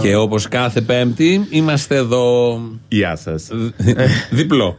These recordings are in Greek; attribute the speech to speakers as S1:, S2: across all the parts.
S1: Και όπως κάθε Πέμπτη είμαστε εδώ.
S2: Γεια σας.
S1: Διπλό.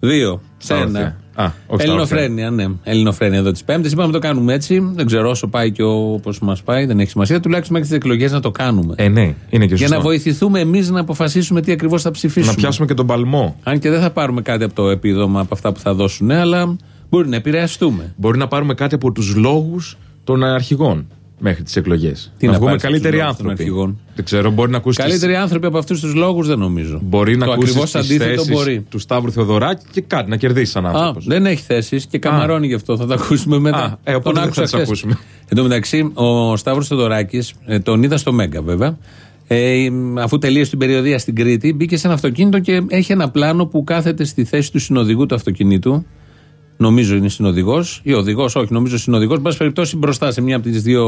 S1: Δύο. Σε
S2: Στα
S1: ένα.
S2: όρθια. Α, όχι στα
S1: Ελληνοφρένεια, ναι. Ελληνοφρένεια εδώ της Πέμπτης. Είπαμε να το κάνουμε έτσι. Δεν ξέρω όσο πάει και όπως μας πάει, δεν έχει σημασία. Τουλάχιστον μέχρι τις εκλογές να το κάνουμε.
S2: Ε, ναι, είναι και
S1: Για
S2: σωστό.
S1: να βοηθηθούμε εμείς να αποφασίσουμε τι ακριβώς θα ψηφίσουμε.
S2: Να πιάσουμε και τον παλμό.
S1: Αν και δεν θα πάρουμε κάτι από το επίδομα από αυτά που θα δώσουν, αλλά μπορεί να επηρεαστούμε.
S2: Μπορεί να πάρουμε κάτι από τους λόγους των αρχηγών μέχρι τις εκλογές.
S1: Τι
S2: να
S1: να
S2: βγούμε
S1: πάρεις από τους
S2: καλύτεροι
S1: λόγους των
S2: άνθρωποι.
S1: αρχηγών;
S2: Δεν ξέρω, μπορεί να ακούσεις.
S1: Καλύτεροι άνθρωποι από αυτούς τους λόγους δεν νομίζω.
S2: Μπορεί να
S1: το
S2: ακούσεις
S1: ακριβώς
S2: τις
S1: αντίθετο μπορεί.
S2: θέσει του Σταύρου Θεοδωράκη και κάτι να κερδίσεις σαν
S1: Α,
S2: άνθρωπο.
S1: δεν έχει θέσεις και καμαρώνει γι' αυτό. Θα τα ακούσουμε μετά.
S2: Α, ε, οπότε
S1: Τον
S2: δεν
S1: άκουσα
S2: θα τις
S1: χθες.
S2: ακούσουμε.
S1: Εν τω μεταξύ, ο Σταύρος Θεοδωράκης, ε, τον είδα στο Μέγκα βέβαια. Ε, αφού τελείωσε την περιοδία στην Κρήτη, μπήκε σε ένα αυτοκίνητο και έχει ένα πλάνο που κάθεται στη θέση του συνοδηγού του αυτοκινήτου. Νομίζω είναι συνοδηγός ή οδηγός, όχι, νομίζω συνοδηγός. Εν πάση περιπτώσει, μπροστά σε μια από τις δύο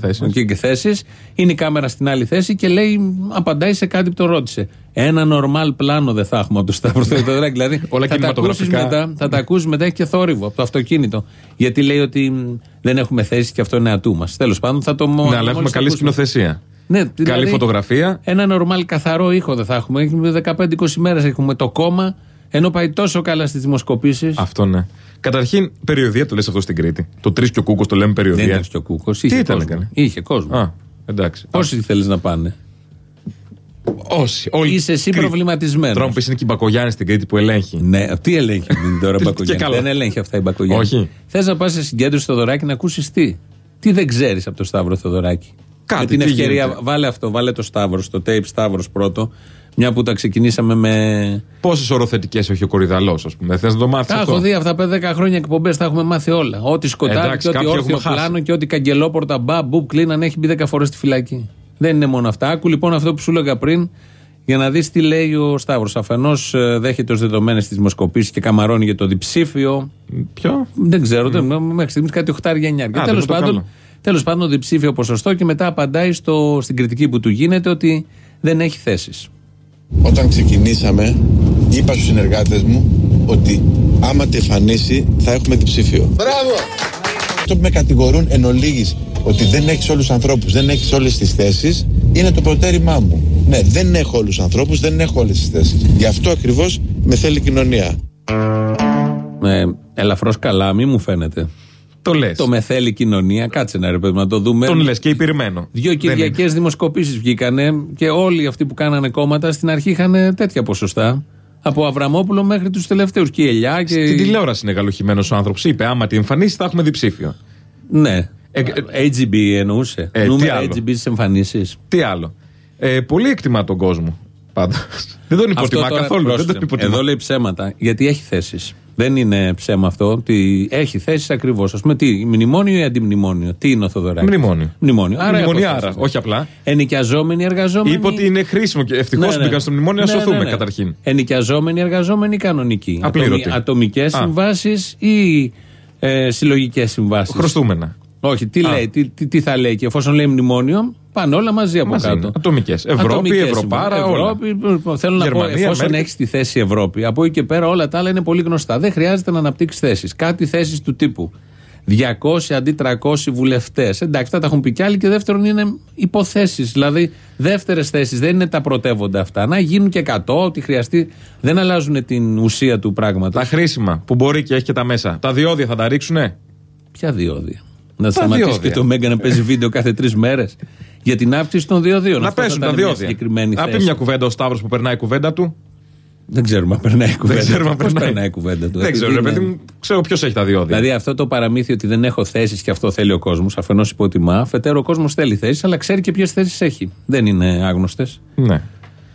S2: Θέσεις.
S1: θέσεις. Είναι η κάμερα στην άλλη θέση και λέει, απαντάει σε κάτι που το ρώτησε. Ένα νορμάλ πλάνο δεν θα έχουμε από το Σταύρο Θεοδωράκη. Δηλαδή,
S2: Όλα
S1: θα τα ακούσεις
S2: κινηματογραφικά.
S1: μετά, θα τα ακούσεις μετά, έχει και θόρυβο από το αυτοκίνητο. Γιατί λέει ότι μ, δεν έχουμε θέση και αυτό είναι ατού μας. Τέλος πάντων, θα το μο-
S2: Ναι, αλλά έχουμε
S1: μόλις το
S2: καλή
S1: ακούσουμε.
S2: σκηνοθεσία.
S1: Ναι,
S2: Καλή
S1: δηλαδή,
S2: φωτογραφία.
S1: Ένα νορμάλ καθαρό ήχο δεν θα έχουμε. Έχουμε 15-20 μέρες έχουμε το κόμμα, ενώ πάει τόσο καλά στις δημοσκοπήσεις.
S2: Αυτό ναι. Καταρχήν, περιοδία το λες αυτό στην Κρήτη. Το τρεις και ο Κούκος το λέμε
S1: Δεν
S2: περιοδία.
S1: ήταν και ο Κούκος.
S2: Τι ήταν, έκανε;
S1: Είχε κόσμο.
S2: Α, εντάξει.
S1: Πόσοι θέλεις να πάνε.
S2: Όσοι. Όλοι.
S1: Είσαι εσύ
S2: Κρήτη.
S1: προβληματισμένος.
S2: Τώρα μου πεις είναι και η Μπακογιάννη στην Κρήτη που ελέγχει.
S1: Ναι, τι ελέγχει την τώρα
S2: Τι-
S1: Μπακογιάννη;
S2: και καλά.
S1: Δεν ελέγχει αυτά η Μπακογιάννη.
S2: Όχι.
S1: Θες να πας σε συγκέντρωση στο δωράκι να ακούσεις τι; Τι δεν ξέρεις από το Σταύρο Θεοδωράκη;
S2: Κάτι,
S1: Με την
S2: τι
S1: ευκαιρία,
S2: γίνεται;
S1: βάλε αυτό, βάλε το Σταύρο, το tape Σταύρος πρώτο. Μια που τα ξεκινήσαμε με.
S2: Πόσες οροθετικές έχει ο Κορυδαλός, ας πούμε. Θες να το μάθεις
S1: Τα
S2: αυτό;
S1: έχω δει αυτά τα 10 χρόνια εκπομπές, τα έχουμε μάθει όλα. Ό,τι σκοτάδι
S2: Εντάξει,
S1: και ό,τι
S2: κάποιοι
S1: όρθιο
S2: έχουμε χάσει.
S1: πλάνο και ό,τι καγκελόπορτα μπαμ, μπουπ, κλείναν έχει μπει 10 φορές στη φυλακή. Δεν είναι μόνο αυτά. Άκου λοιπόν αυτό που σου έλεγα πριν για να δεις τι λέει ο Σταύρος. Αφενός δέχεται ως δεδομένες τις δημοσκοπήσεις και καμαρώνει για το διψήφιο.
S2: Ποιο;
S1: Δεν ξέρω, δεν, μέχρι στιγμής κάτι 8 γενιά.
S2: Α,
S1: Και
S2: δεν
S1: τέλος
S2: το
S1: πάντων,
S2: καλό.
S1: τέλος πάντων διψήφιο ποσοστό και μετά απαντάει στο, στην κριτική που του γίνεται ότι δεν έχει θέσεις.
S3: Όταν ξεκινήσαμε, είπα στους συνεργάτες μου ότι άμα τεφανίσει θα έχουμε διψήφιο. Μπράβο! Αυτό που με κατηγορούν εν ολίγης ότι δεν έχεις όλους τους ανθρώπους, δεν έχεις όλες τις θέσεις, είναι το προτέρημά μου. Ναι, δεν έχω όλους τους ανθρώπους, δεν έχω όλες τις θέσεις. Γι' αυτό ακριβώς με θέλει η κοινωνία.
S1: Ε, Ελαφρώς καλά, μη μου φαίνεται.
S2: Το λες.
S1: Το με θέλει η κοινωνία, κάτσε να ρε παιδί μου, να το δούμε.
S2: Τον λες και υπηρεμένο.
S1: Δύο
S2: Δεν
S1: Κυριακές
S2: είναι.
S1: δημοσκοπήσεις βγήκανε και όλοι αυτοί που κάνανε κόμματα στην αρχή είχαν τέτοια ποσοστά. Από Αβραμόπουλο μέχρι τους τελευταίους. Και η Ελιά και.
S2: Στην τηλεόραση είναι γαλοχημένο ο άνθρωπος. Είπε: Άμα τη εμφανίσει, θα έχουμε διψήφιο.
S1: Ναι.
S2: Ε,
S1: AGB εννοούσε.
S2: Ε, τι
S1: Νούμερα
S2: άλλο.
S1: AGB στις εμφανίσεις.
S2: Τι άλλο. Ε, πολύ εκτιμά τον κόσμο. Πάντως. δεν τον υποτιμά καθόλου. Δεν τον υποτιμά.
S1: Εδώ λέει ψέματα. Γιατί έχει θέσεις. Δεν είναι ψέμα αυτό. Ότι έχει θέσεις ακριβώς. Α πούμε, τι, μνημόνιο ή αντιμνημόνιο. Τι είναι ο Θοδωράκης;
S2: Μνημόνιο.
S1: Μνημόνιο. Άρα έχω
S2: Μνημονιάρα,
S1: θέσεις.
S2: όχι απλά.
S1: Ενοικιαζόμενοι, εργαζόμενοι.
S2: Είπε ότι είναι χρήσιμο και ευτυχώς
S1: Ναι, ναι.
S2: μπήκαν στο μνημόνιο να
S1: Ναι,
S2: σωθούμε
S1: ναι, ναι.
S2: καταρχήν.
S1: Ενοικιαζόμενοι, εργαζόμενοι, κανονικοί.
S2: Απλήρωτοι.
S1: Ατομικές
S2: Α.
S1: συμβάσεις ή ε, συλλογικές συμβάσεις.
S2: Χρωστούμενα.
S1: Όχι, τι,
S2: Α.
S1: λέει, τι, τι, τι θα λέει και εφόσον λέει μνημόνιο, πάνε όλα μαζί από
S2: Μαζί
S1: κάτω.
S2: Ατομικές. Ευρώπη,
S1: Ατομικές
S2: Ευρωπάρα,
S1: συμβάσεις.
S2: όλα.
S1: Ευρώπη, θέλω να πω,
S2: Γερμανία,
S1: εφόσον
S2: Αμέρικα.
S1: έχεις τη θέση Ευρώπη, από εκεί και πέρα όλα τα άλλα είναι πολύ γνωστά. Δεν χρειάζεται να αναπτύξεις θέσεις. Κάτι θέσεις του τύπου. 200 αντί 300 βουλευτές. Εντάξει, αυτά τα έχουν πει κι άλλοι. Και δεύτερον είναι υποθέσεις. Δηλαδή, δεύτερες θέσεις δεν είναι τα πρωτεύοντα αυτά. Να γίνουν και 100, ό,τι χρειαστεί. Δεν αλλάζουν την ουσία του πράγματος.
S2: Τα χρήσιμα που μπορεί και έχει και τα μέσα. Τα διόδια θα τα ρίξουνε;
S1: Ποια διόδια; Να σταματήσεις
S2: διόδια.
S1: και το Μέγκα να παίζει βίντεο κάθε τρεις μέρες; Για την αύξηση των διοδίων.
S2: Να
S1: Αυτό θα
S2: πέσουν
S1: ήταν
S2: τα
S1: μια
S2: διόδια.
S1: συγκεκριμένη
S2: Να πει
S1: θέση.
S2: μια κουβέντα ο Σταύρος που περνάει η κουβέντα του.
S1: Δεν ξέρουμε αν περνάει η κουβέντα.
S2: ξέρουμε αν
S1: Πώς
S2: περνάει.
S1: περνάει η κουβέντα του.
S2: Δεν ξέρω,
S1: Επειδή
S2: ρε παιδί
S1: είναι-
S2: μου, ξέρω ποιος έχει τα διόδια.
S1: Δηλαδή αυτό το παραμύθι ότι δεν έχω θέσεις και αυτό θέλει ο κόσμος, αφενός υποτιμά, αφετέρου ο κόσμος θέλει θέσεις, αλλά ξέρει και ποιες θέσεις έχει. Δεν είναι άγνωστες.
S2: Ναι.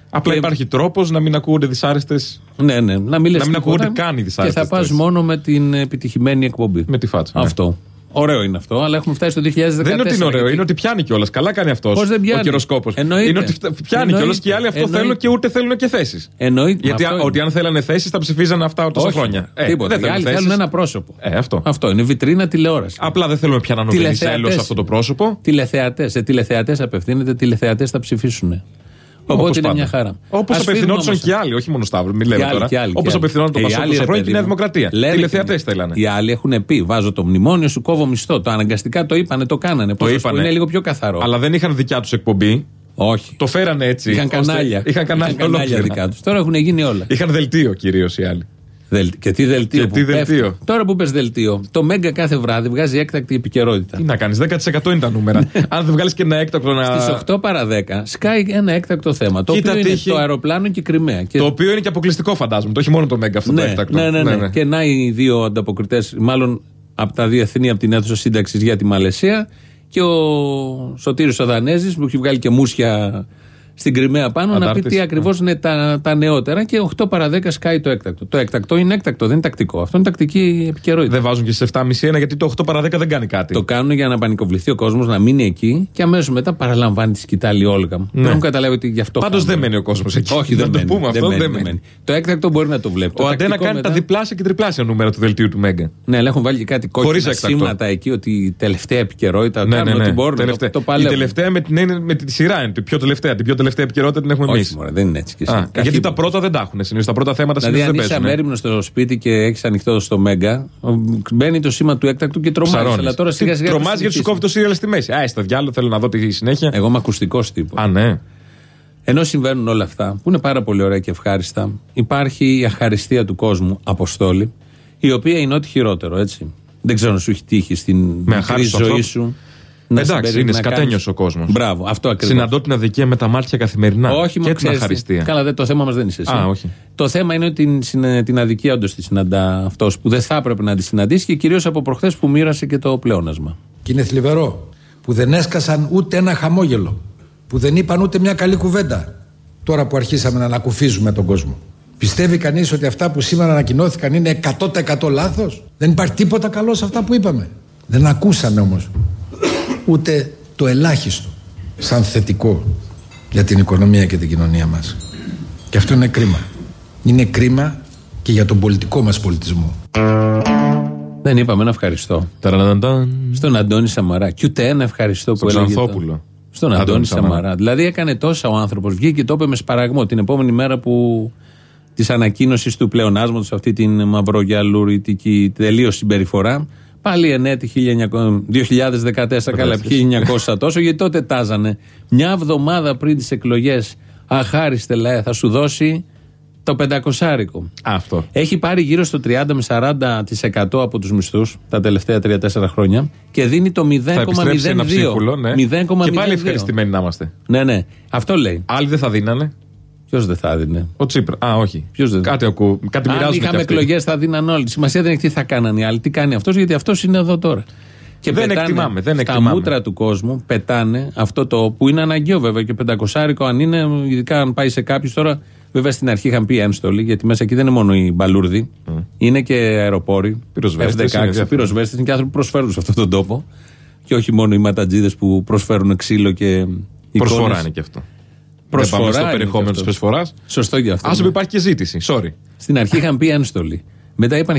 S2: Απλά
S1: Και-
S2: υπάρχει τρόπος να μην ακούγονται δυσάρεστε
S1: Ναι, ναι. Να μην, λες
S2: Να μην
S1: τίποτα
S2: ακούγονται καν οι
S1: Και
S2: δυσάρεστες
S1: θα πας
S2: θέσεις.
S1: μόνο με την επιτυχημένη εκπομπή.
S2: με τη φάτσα. ναι.
S1: Αυτό. Ωραίο είναι αυτό, αλλά έχουμε φτάσει στο 2014.
S2: Δεν είναι ότι είναι ωραίο,
S1: γιατί-
S2: είναι ότι πιάνει κιόλας. Καλά κάνει αυτός
S1: Πώς δεν πιάνει;
S2: ο κυροσκόπο.
S1: Εννοείται.
S2: Είναι ότι φτα- πιάνει
S1: Εννοείται.
S2: κιόλας και οι άλλοι αυτό
S1: Εννοείται.
S2: θέλουν και ούτε θέλουν και θέσεις.
S1: Εννοείται.
S2: Γιατί
S1: αυτό
S2: α-
S1: είναι.
S2: ότι αν θέλανε θέσεις θα ψηφίζανε αυτά τόσα
S1: Όχι,
S2: χρόνια. Ε,
S1: τίποτα.
S2: δεν
S1: Οι
S2: θέλουν
S1: άλλοι
S2: θέσεις.
S1: θέλουν ένα πρόσωπο.
S2: Ε, αυτό.
S1: Αυτό είναι βιτρίνα τηλεόραση.
S2: Απλά δεν θέλουμε πια να είναι ο
S1: Τηλεθεατές.
S2: Βενιζέλο αυτό το πρόσωπο.
S1: Τηλεθεατές. Σε τηλεθεατές απευθύνεται, τηλεθεατές θα ψηφίσουν. Οπότε
S2: Όπως
S1: είναι
S2: πάντα.
S1: μια χαρά.
S2: Όπως
S1: Ας φύγουμε
S2: απευθυνόντουσαν
S1: όμως.
S2: και οι άλλοι, όχι μόνο Σταύρος, μην
S1: Και
S2: λέμε
S1: άλλοι,
S2: τώρα.
S1: και άλλοι,
S2: Όπως
S1: και άλλοι.
S2: απευθυνόταν το
S1: Και οι
S2: Πασόκ
S1: άλλοι,
S2: τόσα
S1: ρε
S2: χρόνια και η
S1: παιδί
S2: Νέα
S1: μου,
S2: Δημοκρατία.
S1: λένε
S2: Τηλεθεατές
S1: και-
S2: θέλανε.
S1: Οι άλλοι έχουν πει: Βάζω το μνημόνιο, σου κόβω μισθό. Το αναγκαστικά το είπανε, το κάνανε.
S2: Το
S1: Πώς, ας
S2: είπανε.
S1: πούμε, Είναι λίγο πιο καθαρό.
S2: Αλλά δεν είχαν δικιά τους εκπομπή.
S1: Όχι.
S2: Το φέρανε έτσι.
S1: Είχαν κανάλια.
S2: Είχαν κανάλια,
S1: Είχαν κανάλια δικά τους. Τώρα έχουν γίνει όλα.
S2: Είχαν δελτίο κυρίως οι άλλοι.
S1: Και τι δελτίο.
S2: Και
S1: που
S2: τι
S1: πέφτει.
S2: δελτίο.
S1: Τώρα που πες δελτίο. Το Μέγκα κάθε βράδυ βγάζει έκτακτη επικαιρότητα.
S2: Τι να κάνεις, 10% είναι τα νούμερα. Αν δεν βγάλεις και ένα έκτακτο να.
S1: Στις 8 παρα 10 σκάει ένα έκτακτο θέμα. Το
S2: Κοίτα
S1: οποίο
S2: τι
S1: είναι
S2: έχει-
S1: το αεροπλάνο και η Κρυμαία. Και...
S2: Το οποίο είναι και αποκλειστικό φαντάζομαι. Το έχει μόνο το Μέγκα αυτό το
S1: ναι,
S2: έκτακτο.
S1: ναι, ναι, ναι. Και να οι δύο ανταποκριτές, μάλλον από τα διεθνή, από την αίθουσα σύνταξης για τη Μαλαισία και ο Σωτήρης ο Δανέζης που έχει βγάλει και μουσια στην Κρυμαία πάνω να πει
S2: Αντάρτης,
S1: τι
S2: ναι.
S1: ακριβώ είναι τα, τα νεότερα και 8 παρα 10 σκάει το έκτακτο. Το έκτακτο είναι έκτακτο, δεν είναι τακτικό. Αυτό είναι τακτική επικαιρότητα.
S2: Δεν βάζουν και στι 7.30 ένα γιατί το 8 παρα 10 δεν κάνει κάτι.
S1: Το κάνουν για να πανικοβληθεί ο κόσμος, να μείνει εκεί και αμέσως μετά παραλαμβάνει τη σκητάλη Όλγα.
S2: Ναι.
S1: Δεν έχουν καταλάβει ότι γι' αυτό.
S2: Πάντως
S1: κάνουν.
S2: δεν μένει ο κόσμος εκεί.
S1: Όχι,
S2: Να
S1: δεν
S2: το
S1: μένει.
S2: πούμε αυτό.
S1: μένει,
S2: Δεν
S1: δεν
S2: μένει.
S1: μένει. Το έκτακτο μπορεί να το βλέπει.
S2: Ο
S1: Το
S2: Αντένα
S1: τακτικό
S2: κάνει τα
S1: μετά-
S2: διπλάσια και τριπλάσια νούμερα του δελτίου του Μέγκα.
S1: Ναι, αλλά έχουν βάλει και κάτι κόκκινα
S2: Χωρίς έκτακτο.
S1: σήματα εκεί ότι η τελευταία επικαιρότητα.
S2: Ναι,
S1: κάνουν
S2: ναι, ναι.
S1: ό,τι μπορούν.
S2: Τελευταία.
S1: Το, το
S2: η
S1: παλεύουν.
S2: τελευταία με, την, είναι με τη σειρά είναι. Την πιο τελευταία. Την πιο τελευταία επικαιρότητα την έχουμε εμείς.
S1: Όχι, μωρέ, δεν είναι έτσι. Και εσύ. Καχύποπο.
S2: Γιατί τα πρώτα δεν τα έχουν. Συνήθως τα πρώτα θέματα
S1: Δηλαδή,
S2: συνήθως
S1: αν
S2: δεν
S1: είσαι
S2: παίζουν.
S1: αμέριμνος στο σπίτι και έχεις ανοιχτό στο Μέγκα, μπαίνει το σήμα του έκτακτου και τρομάζει.
S2: Ψαρώνεις.
S1: Αλλά τώρα σιγά σιγά.
S2: Τρομάζει γιατί σου κόβει το σύριαλ στη μέση. Α, στο διάλογο θέλω να δω τη συνέχεια.
S1: Εγώ είμαι ακουστικός τύπος.
S2: Α, ναι.
S1: Ενώ συμβαίνουν όλα αυτά, που είναι πάρα πολύ ωραία και ευχάριστα, υπάρχει η αχαριστία του κόσμου, Αποστόλη, η οποία είναι ό,τι χειρότερο, έτσι. Δεν ξέρω αν σου έχει τύχει στην μικρή
S2: αχάριστους
S1: ζωή
S2: ανθρώπους.
S1: Σου.
S2: Εντάξει,
S1: συμπερι-
S2: είναι
S1: να
S2: σκατένιος
S1: κάνεις-
S2: ο κόσμος.
S1: Μπράβο, αυτό ακριβώς.
S2: Συναντώ την αδικία με τα μάτια καθημερινά.
S1: Όχι,
S2: και
S1: μα
S2: την
S1: ξέρεις τι.
S2: αχαριστία.
S1: Καλά, δε, το θέμα μας δεν είσαι εσύ.
S2: Α, όχι.
S1: Το θέμα είναι ότι την, συνε- την αδικία όντως τη συναντά αυτός που δεν θα έπρεπε να τη συναντήσει και κυρίως από προχθές που μοίρασε και το πλεόνασμα.
S4: Και είναι θλιβερό που δεν έσκασαν ούτε ένα χαμόγελο, που δεν είπαν ούτε μια καλή κουβέντα. Τώρα που αρχίσαμε να ανακουφίζουμε τον κόσμο. Πιστεύει κανείς ότι αυτά που σήμερα ανακοινώθηκαν είναι 100% λάθος; Δεν υπάρχει τίποτα καλό σε αυτά που είπαμε. Δεν ακούσαμε όμως ούτε το ελάχιστο σαν θετικό για την οικονομία και την κοινωνία μας. Και αυτό είναι κρίμα. Είναι κρίμα και για τον πολιτικό μας πολιτισμό.
S1: Δεν είπαμε ένα ευχαριστώ.
S2: Ταραναντάν.
S1: Στον Αντώνη Σαμαρά. Και ούτε ένα ευχαριστώ
S2: Στον
S1: που έλεγε. το-
S2: Ξανθόπουλο.
S1: Στον
S2: Αντώνη
S1: Αντώνη
S2: Σαμαρά.
S1: Σαμαρά. Δηλαδή έκανε τόσα ο άνθρωπος. Βγήκε και το είπε με σπαραγμό την επόμενη μέρα που της ανακοίνωσης του πλεονάσματος, αυτή την μαυρογιαλουρητική τελείως συμπεριφορά. Πάλι ενέτη 1900 2014, καλά, 1900 τόσο, γιατί τότε τάζανε. Μια εβδομάδα πριν τις εκλογές, αχάριστε λαέ, θα σου δώσει το πεντακοσάρικο.
S2: Αυτό.
S1: Έχει πάρει γύρω στο 30 με 40% από τους μισθούς τα τελευταία 3-4 χρόνια και δίνει το 0,02.
S2: Θα επιστρέψει ένα ψίχουλο, ναι.
S1: 0,02.
S2: Και πάλι ευχαριστημένοι να είμαστε.
S1: Ναι, ναι. Αυτό λέει.
S2: Άλλοι δεν θα δίνανε.
S1: Ποιος δεν θα έδινε;
S2: Ο Τσίπρα. Α, όχι.
S1: Ποιος δεν-
S2: Κάτι ακούω. Κάτι
S1: Αν
S2: μοιράζονται κι
S1: είχαμε
S2: αυτοί.
S1: εκλογές θα δίναν όλοι. Σημασία δεν έχει τι θα κάνανε οι άλλοι. Τι κάνει αυτός, γιατί αυτός είναι εδώ τώρα. Και
S2: Δεν
S1: πετάνε
S2: εκτιμάμε, δεν
S1: στα
S2: εκτιμάμε.
S1: μούτρα του κόσμου πετάνε αυτό το που είναι αναγκαίο βέβαια και πεντακοσάρικο αν είναι, ειδικά αν πάει σε κάποιους τώρα. Βέβαια στην αρχή είχαν πει ένστολοι, γιατί μέσα εκεί δεν είναι μόνο οι μπαλούρδοι, είναι και αεροπόροι.
S2: Πυροσβέστες, είναι
S1: F-16,
S2: διάφορα.
S1: πυροσβέστες είναι και άνθρωποι που προσφέρουν σε αυτόν τον τόπο. Και όχι μόνο οι ματατζίδες που προσφέρουν ξύλο και εικόνες.
S2: Προσφορά είναι και αυτό.
S1: Προσφορά
S2: δεν πάμε στο
S1: είναι
S2: περιεχόμενο
S1: και
S2: της
S1: αυτός.
S2: προσφοράς.
S1: Σωστό και αυτό.
S2: Α
S1: ναι.
S2: υπάρχει και ζήτηση. Sorry.
S1: Στην αρχή είχαν πει ένστολοι. Μετά είπαν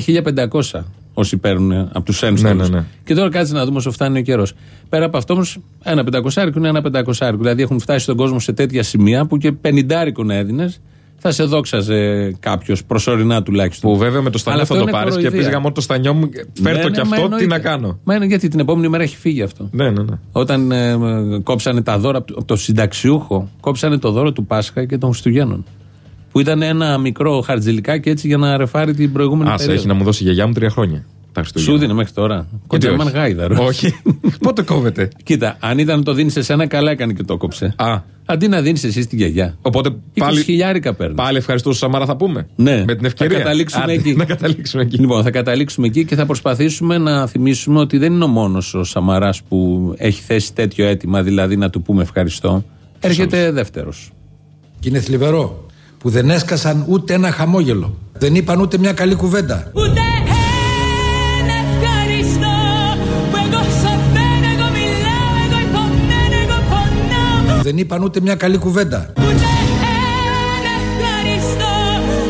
S1: 1500 όσοι παίρνουν από τους ένστολους.
S2: Ναι, ναι, ναι.
S1: Και τώρα κάτσε να δούμε όσο φτάνει ο καιρός. Πέρα από αυτό όμως, ένα πεντακοσάρικο είναι ένα πεντακοσάρικο. Δηλαδή έχουν φτάσει στον κόσμο σε τέτοια σημεία που και πενιντάρικο να έδινες, θα σε δόξαζε κάποιος προσωρινά τουλάχιστον.
S2: Που βέβαια με το στανιό
S1: Αλλά
S2: θα
S1: αυτό
S2: το
S1: είναι
S2: πάρεις και
S1: κοροϊδία.
S2: πεις γαμώ το στανιό μου. Φέρ
S1: Ναι,
S2: το
S1: ναι,
S2: κι
S1: μα
S2: αυτό, τι
S1: εννοείται.
S2: να κάνω.
S1: Μα είναι γιατί την επόμενη μέρα έχει φύγει αυτό.
S2: Ναι, ναι, ναι.
S1: Όταν ε, ε, κόψανε τα δώρα από το- από το συνταξιούχο, κόψανε το δώρο του Πάσχα και των Χριστουγέννων. Που ήταν ένα μικρό χαρτζηλικάκι έτσι για να ρεφάρει την προηγούμενη
S2: Α,
S1: περίοδο.
S2: έχει να μου δώσει η γιαγιά μου τρία χρόνια. Τα
S1: Σου
S2: Χριστούγεννα.
S1: δίνει μέχρι τώρα.
S2: Γιατί
S1: Κοντζαμάν
S2: όχι;
S1: γάιδαρο.
S2: Όχι. Πότε κόβεται;
S1: Κοίτα, αν ήταν να το δίνεις σε σένα, καλά έκανε και το κόψε.
S2: Α.
S1: Αντί να δίνεις εσύ στην γιαγιά.
S2: Οπότε
S1: 20
S2: πάλι,
S1: χιλιάρικα παίρνεις.
S2: πάλι ευχαριστώ στο Σαμάρα θα πούμε;
S1: Ναι.
S2: Με την ευκαιρία.
S1: Θα καταλήξουμε
S2: Άντε,
S1: εκεί.
S2: Να καταλήξουμε εκεί.
S1: Λοιπόν, θα καταλήξουμε εκεί και θα προσπαθήσουμε να θυμίσουμε ότι δεν είναι ο μόνος ο Σαμαράς που έχει θέσει τέτοιο αίτημα, δηλαδή να του πούμε ευχαριστώ. Έρχεται δεύτερος.
S4: Και είναι θλιβερό που δεν έσκασαν ούτε ένα χαμόγελο. Δεν είπαν ούτε μια καλή κουβέντα.
S5: Ούτε
S4: Δεν είπαν ούτε μια καλή κουβέντα.
S5: Ούτε ένα ευχαριστώ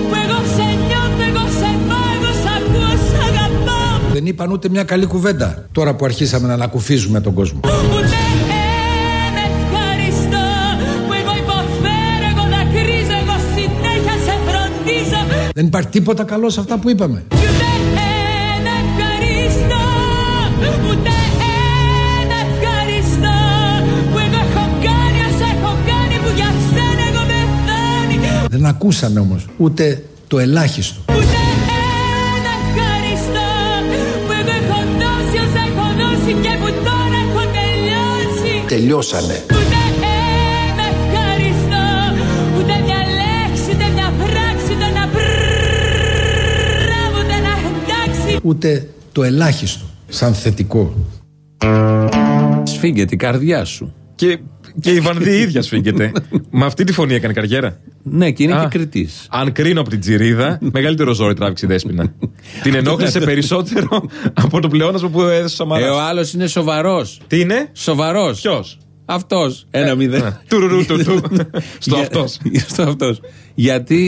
S5: που εγώ σε νιώθω, εγώ σε πάω, εγώ σ' ακούω, σ' αγαπάω.
S4: Δεν είπαν ούτε μια καλή κουβέντα. Τώρα που αρχίσαμε να ανακουφίζουμε τον κόσμο.
S5: Ούτε ένα ευχαριστώ που εγώ υποφέρω, εγώ δακρύζω, εγώ συνέχεια σε φροντίζω.
S4: Δεν υπάρχει τίποτα καλό σε αυτά που είπαμε. Δεν ακούσαμε όμως ούτε το ελάχιστο.
S5: Ούτε ένα ευχαριστώ που εγώ έχω δώσει όσα έχω δώσει και που τώρα έχω τελειώσει.
S4: Τελειώσανε.
S5: Ούτε ένα ευχαριστώ, ούτε μια λέξη, ούτε μια πράξη, ούτε ένα μπράβο, ούτε ένα εντάξει.
S4: Ούτε το ελάχιστο σαν θετικό.
S1: Σφίγγεται η καρδιά σου.
S2: Και, και η Βανδί η ίδια σφίγγεται. Με αυτή τη φωνή έκανε καριέρα.
S1: Ναι, και είναι
S2: Α.
S1: και κριτής.
S2: Αν κρίνω από την τζιρίδα, μεγαλύτερο ζόρι τράβηξε η δέσπινα. την ενόχλησε περισσότερο από το πλεόνασμα που έδωσε ο
S1: Ε,
S2: Σαμαράς.
S1: ο άλλος είναι σοβαρός.
S2: Τι είναι,
S1: Σοβαρός.
S2: ποιος;
S1: Αυτός. Ένα μηδέν.
S2: Ναι. Τουρουρού του του. Στο
S1: Για-
S2: αυτός.
S1: Στο αυτός. Γιατί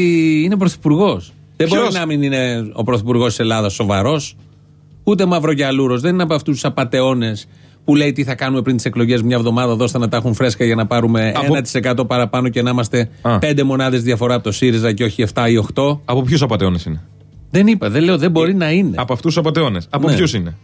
S1: είναι πρωθυπουργός. Δεν
S2: Ποιος;
S1: μπορεί να μην είναι ο πρωθυπουργός της Ελλάδας σοβαρός, ούτε μαυρογιαλούρος. Δεν είναι από αυτούς τους απαταιώνες που λέει τι θα κάνουμε πριν τις εκλογές μια εβδομάδα, δώστε να τα έχουν φρέσκα για να πάρουμε
S2: Από-
S1: 1% παραπάνω και να είμαστε
S2: Α.
S1: 5 μονάδες διαφορά από το ΣΥΡΙΖΑ και όχι 7 ή 8.
S2: Από ποιους απαταιώνες είναι;
S1: Δεν είπα, δεν λέω, δεν μπορεί να είναι.
S2: Από αυτούς τους απαταιώνες. Από
S1: Ναι.
S2: ποιους είναι;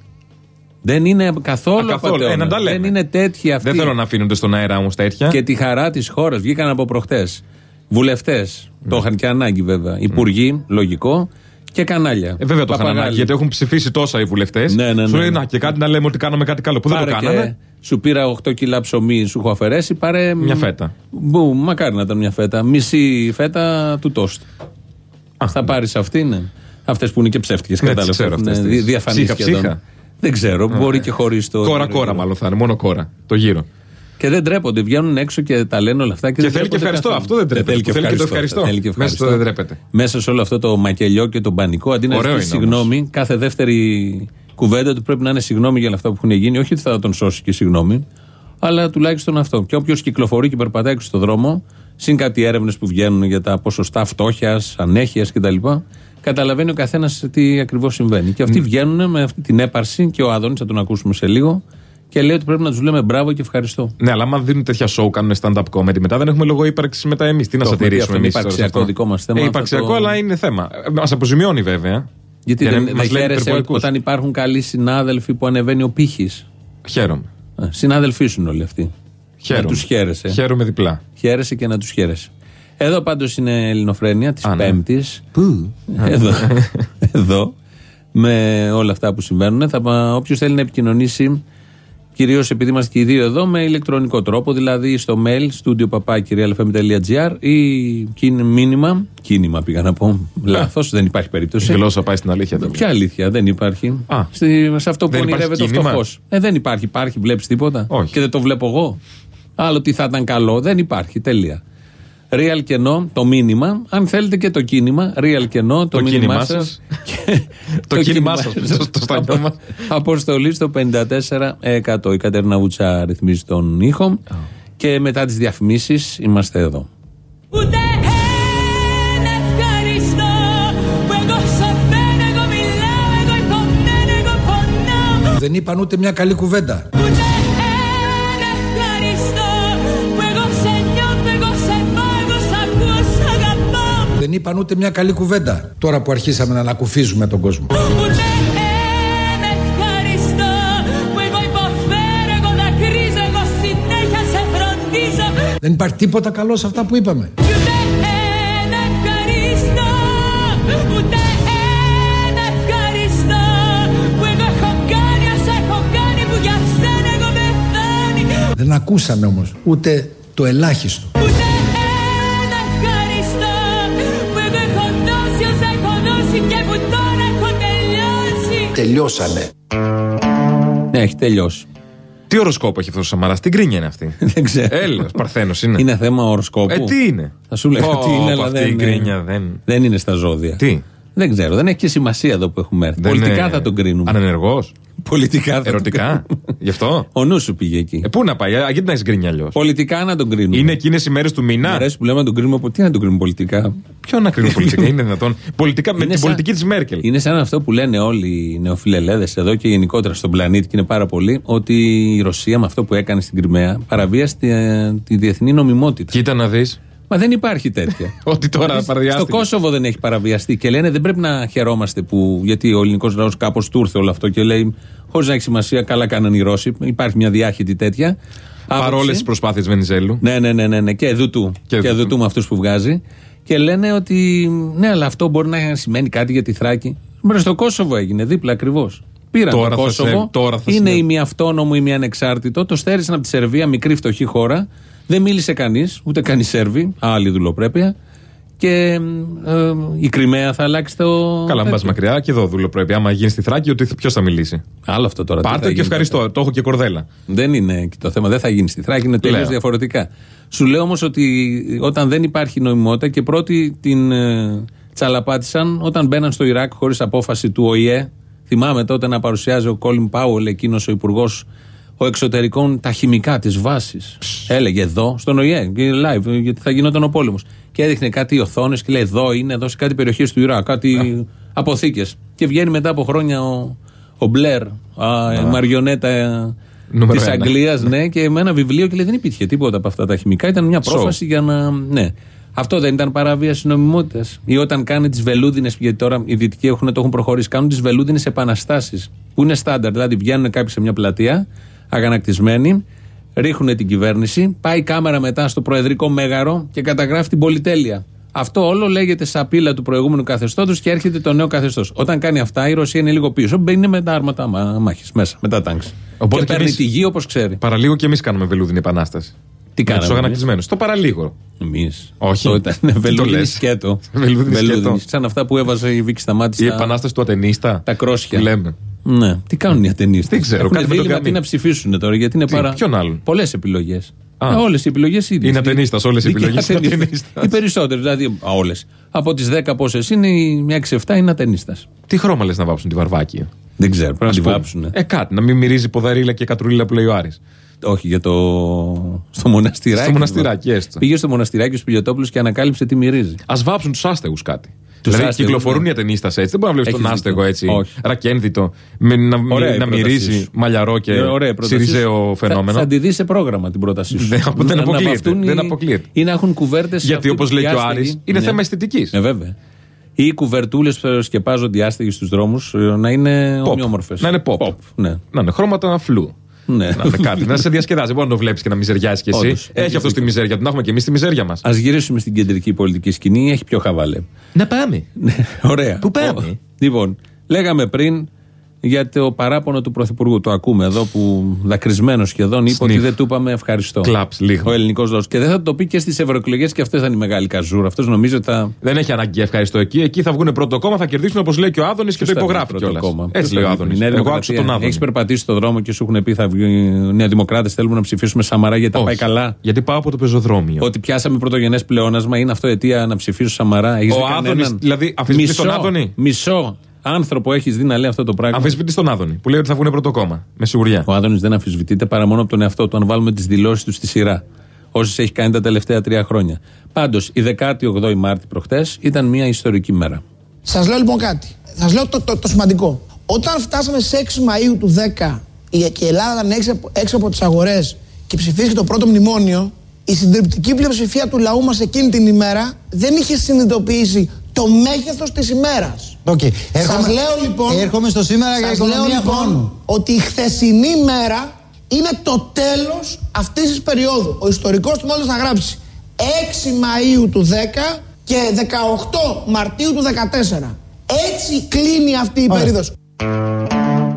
S1: Δεν είναι καθόλου,
S2: Α, καθόλου.
S1: απατεώνες.
S2: Ε, να τα λέμε.
S1: Δεν είναι τέτοιοι αυτοί.
S2: Δεν θέλω να αφήνονται στον αέρα όμω τέτοια.
S1: Και τη χαρά της χώρας. Βγήκαν από προχτές. Βουλευτές. Το είχαν και ανάγκη βέβαια. Υπουργοί, λογικό. Και κανάλια.
S2: Ε, βέβαια το είχαν
S1: Παπαγάλοι.
S2: ανάγκη γιατί έχουν ψηφίσει τόσα οι βουλευτές.
S1: Ναι, ναι,
S2: Σου
S1: ναι.
S2: λέει να και κάτι να λέμε ότι κάναμε κάτι καλό. Που δεν το
S1: Πάρε
S2: κάνανε.
S1: και σου πήρα 8 κιλά ψωμί, σου έχω αφαιρέσει. Πάρε.
S2: Μια φέτα.
S1: Μπου, μακάρι να ήταν μια φέτα. Μισή φέτα του τόστ. Θα πάρεις αυτή, ναι. Αυτές που είναι και ψεύτικες,
S2: Ναι,
S1: κατάλαβες.
S2: τις ξέρω αυτές τις.
S1: Διαφανείς
S2: Ψύχα,
S1: σχεδόν.
S2: ψύχα.
S1: Δεν ξέρω, μπορεί και χωρίς το.
S2: Κόρα,
S1: γύρω-γύρω.
S2: κόρα μάλλον θα είναι. Μόνο κόρα. Το γύρο.
S1: Και δεν τρέπονται. Βγαίνουν έξω και τα λένε όλα αυτά. Και,
S2: Και
S1: δεν
S2: θέλει και
S1: τρέπονται
S2: ευχαριστώ.
S1: καθόλου.
S2: Αυτό δεν τρέπεται.
S1: Θέλει και
S2: Θέλει και το
S1: ευχαριστώ.
S2: ευχαριστώ.
S1: Θέλει και
S2: Μέσα
S1: ευχαριστώ.
S2: στο δεν τρέπεται.
S1: Μέσα σε όλο αυτό το μακελιό και τον πανικό, αντί να
S2: Ωραίο
S1: ζητήσει
S2: είναι όμως.
S1: συγγνώμη, κάθε δεύτερη κουβέντα του πρέπει να είναι συγγνώμη για όλα αυτά που έχουν γίνει. Όχι ότι θα τον σώσει και συγγνώμη, αλλά τουλάχιστον αυτό. Και όποιος κυκλοφορεί και περπατάει έξω στον δρόμο, συν κάτι έρευνες που βγαίνουν για τα ποσοστά φτώχειας, ανέχειας κτλ., καταλαβαίνει ο καθένας τι ακριβώς συμβαίνει. Και αυτοί βγαίνουν με αυτή την έπαρση και ο Άδωνης, θα τον ακούσουμε σε λίγο, και λέει ότι πρέπει να τους λέμε μπράβο και ευχαριστώ.
S2: Ναι, αλλά άμα δίνουν τέτοια show, κάνουν stand-up comedy, μετά δεν έχουμε λόγο ύπαρξης μετά εμείς. Τι να
S1: Το έχουμε πει, αυτό
S2: σατηρήσουμε
S1: είναι
S2: εμεί.
S1: υπαρξιακό δικό μας θέμα,
S2: Ε,
S1: αυτό
S2: υπαρξιακό,
S1: το-
S2: αλλά είναι θέμα. Μας αποζημιώνει βέβαια.
S1: Γιατί
S2: Για να
S1: δεν,
S2: μην
S1: δεν
S2: μας λένε
S1: χαίρεσαι
S2: υπερβολικούς.
S1: όταν υπάρχουν καλοί συνάδελφοι που ανεβαίνει ο πύχης.
S2: Χαίρομαι.
S1: Συνάδελφοί σου είναι όλοι αυτοί.
S2: Χαίρομαι.
S1: Να τους χαίρεσαι.
S2: Χαίρομαι διπλά.
S1: Χαίρεσαι και να τους χαίρεσαι. Εδώ πάντως είναι Ελληνοφρένεια της
S2: Α, ναι.
S1: Πέμπτης. Πού; Εδώ. Εδώ. Με όλα αυτά που συμβαίνουν. Όποιος θέλει να επικοινωνήσει, κυρίως επειδή είμαστε και οι δύο εδώ, με ηλεκτρονικό τρόπο, δηλαδή στο mail studio papakirialfm.gr ή κίν- μήνυμα. Κίνημα πήγα να πω. Λάθος, δεν υπάρχει
S2: Η
S1: περίπτωση.
S2: γλώσσα πάει στην αλήθεια. δεν
S1: Ποια αλήθεια, δεν υπάρχει.
S2: Α.
S1: Στη, σε αυτό που
S2: Δεν υπάρχει
S1: ονειρεύεται ο
S2: κίνημα;
S1: φτωχό. Ε, δεν υπάρχει. Υπάρχει, βλέπεις τίποτα.
S2: Όχι.
S1: Και δεν το βλέπω εγώ. Άλλο τι θα ήταν καλό. Δεν υπάρχει. Τελεία. Real κενό, το μήνυμα. Αν θέλετε και το κίνημα. Real κενό, το,
S2: Το
S1: μήνυμά
S2: κίνημά
S1: σας.
S2: σας. Το κίνημά σας, στο- στο στανιό μας.
S1: Αποστολή στο 54%. Η Κατερίνα Βουτσά ρυθμίζει τον ήχο. Και μετά τις διαφημίσεις είμαστε εδώ.
S5: Ούτε ένα ευχαριστώ που εγώ σωπαίνω, εγώ μιλάω, εγώ υπομένω, εγώ πονάω.
S4: Δεν είπαν ούτε μια καλή κουβέντα.
S5: Ούτε
S4: Δεν είπαν ούτε μια καλή κουβέντα. Τώρα που αρχίσαμε να ανακουφίζουμε τον κόσμο.
S5: Ούτε ένα ευχαριστώ που εγώ υποφέρω, εγώ δακρύζω, εγώ συνέχεια σε φροντίζω.
S4: Δεν υπάρχει τίποτα καλό σε αυτά που είπαμε.
S5: Κι ούτε ένα ευχαριστώ, ούτε ένα ευχαριστώ που εγώ έχω κάνει όσα έχω κάνει που για σένα εγώ με φτάνει.
S4: Δεν ακούσαμε όμως ούτε το ελάχιστο. Τελειώσανε.
S1: Ναι, έχει τελειώσει.
S2: Τι οροσκόπο έχει αυτός ο Σαμαράς, τι γκρίνια είναι αυτή;
S1: δεν ξέρω.
S2: Έλεο, Παρθένος είναι.
S1: Είναι θέμα οροσκόπου.
S2: Ε, τι είναι;
S1: Θα σου λέγα
S2: Ω,
S1: τι είναι, αλλά
S2: αυτή
S1: δεν,
S2: η γκρίνια δεν.
S1: δεν είναι στα ζώδια.
S2: Τι;
S1: Δεν ξέρω, δεν έχει και σημασία εδώ που έχουμε έρθει.
S2: Δεν
S1: Πολιτικά
S2: είναι
S1: θα τον κρίνουμε.
S2: Ανενεργός.
S1: Πολιτικά θα τον
S2: Ερωτικά.
S1: κρίνουμε.
S2: Γι' αυτό.
S1: Ο νου σου πήγε εκεί.
S2: Ε, πού να πάει, α, γιατί να έχεις γκρίνια αλλιώς;
S1: Πολιτικά να τον κρίνουμε.
S2: Είναι εκείνες οι μέρες του
S1: Μ'
S2: μήνα.
S1: αρέσει που λέμε να τον κρίνουμε. από- Τι να τον κρίνουμε πολιτικά;
S2: Ποιο να κρίνουν πολιτικά, είναι δυνατόν. Πολιτικά με
S1: Είναι
S2: την
S1: σαν-
S2: πολιτική της Μέρκελ.
S1: Είναι σαν αυτό που λένε όλοι οι νεοφιλελέδες εδώ και γενικότερα στον πλανήτη και είναι πάρα πολλοί, ότι η Ρωσία με αυτό που έκανε στην Κρυμαία παραβίασε τη, ε, τη διεθνή νομιμότητα.
S2: Κοίτα να δεις.
S1: Μα δεν υπάρχει τέτοια.
S2: Ότι τώρα
S1: Στο
S2: παραδιάστηκε.
S1: Κόσοβο δεν έχει παραβιαστεί και λένε δεν πρέπει να χαιρόμαστε που. Γιατί ο ελληνικός λαός κάπως του ήρθε όλο αυτό και λέει, χωρίς να έχει σημασία, καλά κάνανε οι Ρώσοι. Υπάρχει μια διάχυτη τέτοια.
S2: Παρόλες
S1: άποψη.
S2: τις προσπάθειες Βενιζέλου.
S1: Ναι, ναι, ναι, ναι, ναι. Και εδώ του.
S2: Και
S1: Και,
S2: εδού
S1: εδώ
S2: του.
S1: του με αυτούς που βγάζει. Και λένε ότι ναι, αλλά αυτό μπορεί να σημαίνει κάτι για τη Θράκη. Μπρε στο Κόσοβο έγινε, δίπλα ακριβώς. Πήραν
S2: Τώρα
S1: το
S2: θα σε-
S1: Κόσοβο.
S2: τώρα θα
S1: είναι
S2: συνέβη.
S1: η μία αυτόνομο ή μία ανεξάρτητο. Το στέρισαν από τη Σερβία, μικρή φτωχή χώρα. Δεν μίλησε κανείς, ούτε καν οι Σέρβοι, άλλη δουλοπρέπεια. Και ε, η Κρυμαία θα αλλάξει το.
S2: Καλά, μην πας
S1: τέτοιο.
S2: μακριά και εδώ δούλο πρέπει. Άμα γίνει στη Θράκη, ότι ποιος θα μιλήσει;
S1: Άλλο αυτό τώρα. τι θα
S2: Πάρτε και
S1: γίνει
S2: ευχαριστώ. Το έχω και κορδέλα.
S1: Δεν είναι και το θέμα, δεν θα γίνει στη Θράκη, είναι τελείως
S2: Λέω.
S1: διαφορετικά. Σου λέω όμως ότι όταν δεν υπάρχει νομιμότητα και πρώτοι την ε, τσαλαπάτησαν όταν μπαίναν στο Ιράκ χωρίς απόφαση του ΟΗΕ. Θυμάμαι τότε να παρουσιάζει ο Κόλιν Πάουελ, εκείνος ο υπουργός ο εξωτερικών, τα χημικά της βάσης. Έλεγε εδώ, στον ΟΗΕ, και live, γιατί θα γινόταν ο πόλεμος. Και έδειχνε κάτι οθόνες και λέει: Εδώ είναι, εδώ σε κάτι περιοχές του Ιράκ, κάτι αποθήκες. Και βγαίνει μετά από χρόνια ο, ο Μπλερ, α, η μαριονέτα
S2: Νούμερο
S1: της
S2: ένα.
S1: Αγγλίας, ναι, και με ένα βιβλίο και λέει: Δεν υπήρχε τίποτα από αυτά τα χημικά. Ήταν μια
S2: Σο.
S1: πρόφαση για να. Ναι. Αυτό δεν ήταν παραβίαση νομιμότητα. Ή όταν κάνει τις βελούδινες, γιατί τώρα οι δυτικοί έχουν, το έχουν προχωρήσει, κάνουν τις βελούδινες επαναστάσεις. Που είναι στάνταρ. Δηλαδή βγαίνουν κάποιοι σε μια πλατεία, αγανακτισμένοι, ρίχνουν την κυβέρνηση, πάει η κάμερα μετά στο προεδρικό μέγαρο και καταγράφει την πολυτέλεια. Αυτό όλο λέγεται σαπίλα του προηγούμενου καθεστώτος και έρχεται το νέο καθεστώς. Όταν κάνει αυτά, η Ρωσία είναι λίγο πίσω. Μπαίνει με τα άρματα μάχης μέσα, με τα τάγκς.
S2: Οπότε
S1: Και
S2: και
S1: παίρνει
S2: εμείς-
S1: τη γη όπως ξέρει.
S2: Παραλίγο και εμείς κάνουμε βελούδινη επανάσταση.
S1: Τι
S2: Του
S1: κάναμε.
S2: αγανακτισμένου. Το παραλίγο.
S1: Εμείς.
S2: Όχι.
S1: Αυτό ήταν
S2: Τι το
S1: βελούδινη
S2: λες.
S1: σκέτο.
S2: Βελούδινη σκέτο.
S1: Σαν αυτά που έβαζε η Βίκη στα μάτια.
S2: Η
S1: στα-
S2: επανάσταση του Ατενίστα.
S1: Τα κρόσια.
S2: Που λέμε.
S1: Ναι. Τι κάνουν οι ατενίστες;
S2: Δεν ξέρω,
S1: Έχουν
S2: κάτι με τον
S1: δίλημα
S2: Καμί.
S1: τι να ψηφίσουν τώρα, γιατί είναι
S2: Τι,
S1: πάρα.
S2: ποιον άλλον;
S1: Πολλές επιλογές.
S2: Α.
S1: Όλες οι επιλογές ίδιε.
S2: Είναι ατενίστας, όλες οι επιλογές είναι ατενίστας.
S1: Οι περισσότερες, δηλαδή όλες. Από τις 10 πόσες είναι, η 6-7 είναι ατενίστας.
S2: Τι χρώμα λες να βάψουν τη βαρβάκη.
S1: Δεν ξέρω, πρέπει να τη
S2: Ας πούμε.
S1: βάψουν.
S2: Ε, κάτι. Να μην μυρίζει ποδαρίλα και κατρούλα που λέει ο Άρης.
S1: Όχι για το. Στο μοναστηράκι.
S2: Στο μοναστηράκι, έστω.
S1: Πήγε στο μοναστηράκι ο Σπιλιοτόπουλο και ανακάλυψε τι μυρίζει.
S2: Α βάψουν τους άστεγους κάτι.
S1: Τους
S2: δηλαδή
S1: άστεγους,
S2: κυκλοφορούν
S1: ναι.
S2: οι ατενίστας έτσι. Δεν μπορεί να βλέπεις
S1: Έχεις
S2: τον
S1: δίκιο.
S2: άστεγο έτσι.
S1: Όχι.
S2: Ρακένδυτο. Με, να,
S1: Ωραία η
S2: να
S1: πρότασή
S2: μυρίζει
S1: σου.
S2: μαλλιαρό και
S1: Ε, ωραία η πρότασή σου.
S2: σιριζέο
S1: Θα,
S2: φαινόμενο.
S1: θα τη δεις σε πρόγραμμα την πρότασή σου.
S2: Δεν- δεν
S1: Να- να
S2: αποκλείεται,
S1: βαφτούν
S2: δεν
S1: οι-
S2: αποκλείεται.
S1: Ή να έχουν κουβέρτες.
S2: Γιατί όπως λέει και ο Άρης, είναι θέμα αισθητικής.
S1: Ε, βέβαια. Ή οι κουβερτούλες που σκεπάζονται οι άστεγοι στους δρόμους να είναι
S2: Pop.
S1: ομοιόμορφες.
S2: Να είναι pop.
S1: ναι.
S2: Να είναι χρώματα φλου.
S1: Ναι.
S2: Να είναι κάτι. να σε διασκεδάζει. Δεν μπορεί να το βλέπεις και να μιζεριάζει κι εσύ.
S1: Όντως, έχεις
S2: Έχει αυτό τη
S1: δίκιο.
S2: μιζέρια του. Να έχουμε κι εμείς τη μιζέρια μας.
S1: Α γυρίσουμε στην κεντρική πολιτική σκηνή, έχει πιο χαβαλέ.
S2: Να πάμε.
S1: Ναι, Ωραία.
S2: Πού πάμε;
S1: Ο- Λοιπόν, λέγαμε πριν για το παράπονο του Πρωθυπουργού. Το ακούμε εδώ που δακρυσμένος σχεδόν είπε
S2: Σνιφ.
S1: ότι δεν του είπαμε ευχαριστώ.
S2: Κλαπς, λίγο.
S1: Ο ελληνικός λαός. Και δεν θα το πει και στις ευρωεκλογές και αυτό θα είναι η μεγάλη καζούρα. Αυτό νομίζω ότι θα.
S2: Δεν έχει ανάγκη ευχαριστώ εκεί. Εκεί θα βγουν πρώτο κόμμα, θα κερδίσουν όπως λέει και ο Άδωνης και το
S1: Ποιος θα
S2: υπογράφει
S1: βγει πρώτο
S2: κιόλας.
S1: κόμμα;
S2: Έτσι
S1: Ποιος
S2: λέει ο
S1: θα βγει;
S2: Άδωνης.
S1: Η Νέα
S2: Εγώ
S1: Δημοκρατία.
S2: άκουσα τον Άδωνη.
S1: Έχεις περπατήσει στο δρόμο και σου έχουν πει θα βγει οι Νέα Δημοκράτες. Θέλουμε να ψηφίσουμε Σαμαρά γιατί τα πάει
S2: Όχι.
S1: καλά.
S2: Γιατί πάω από το πεζοδρόμιο.
S1: Ότι πιάσαμε πρωτογενές πλεόνασμα είναι αυτό αιτία να ψηφίσω Σαμαρά. Έχεις
S2: Ο
S1: δει
S2: Άδωνης,
S1: κανέναν;
S2: δηλαδή, αμφισβητείς τον
S1: Μισό-
S2: Άδωνη;
S1: Μισό άνθρωπο έχεις δει να λέει αυτό το πράγμα;
S2: Αμφισβητείς τον Άδωνη που λέει ότι θα βγουν πρώτο κόμμα. Με σιγουριά.
S1: Ο Άδωνης δεν αμφισβητείται παρά μόνο από τον εαυτό του, αν βάλουμε τις δηλώσεις του στη σειρά. Όσες έχει κάνει τα τελευταία τρία χρόνια. Πάντως, η 18η Μάρτη προχτές ήταν μια ιστορική μέρα.
S6: Σας λέω λοιπόν κάτι. Σας λέω το, το, το σημαντικό. Όταν φτάσαμε σε 6 Μαΐου του 10 η- και η Ελλάδα ήταν έξω, από- έξω από τις αγορές και ψηφίστηκε το πρώτο μνημόνιο, η συντριπτική πλειοψηφία του λαού μας εκείνη την ημέρα δεν είχε συνειδητοποιήσει το μέγεθος της ημέρας.
S7: Οκ. Έρχομαι-
S6: Σας λέω λοιπόν.
S7: έρχομαι στο σήμερα για
S6: σας
S7: οικονομία
S6: λέω, λοιπόν,
S7: χρόνου.
S6: ότι η χθεσινή μέρα είναι το τέλος αυτής της περίοδου. Ο ιστορικός του μόλις θα γράψει 6 Μαου του 10 και 18 Μαρτίου του 14. Έτσι κλείνει αυτή η
S7: Ωραία.
S6: περίοδος.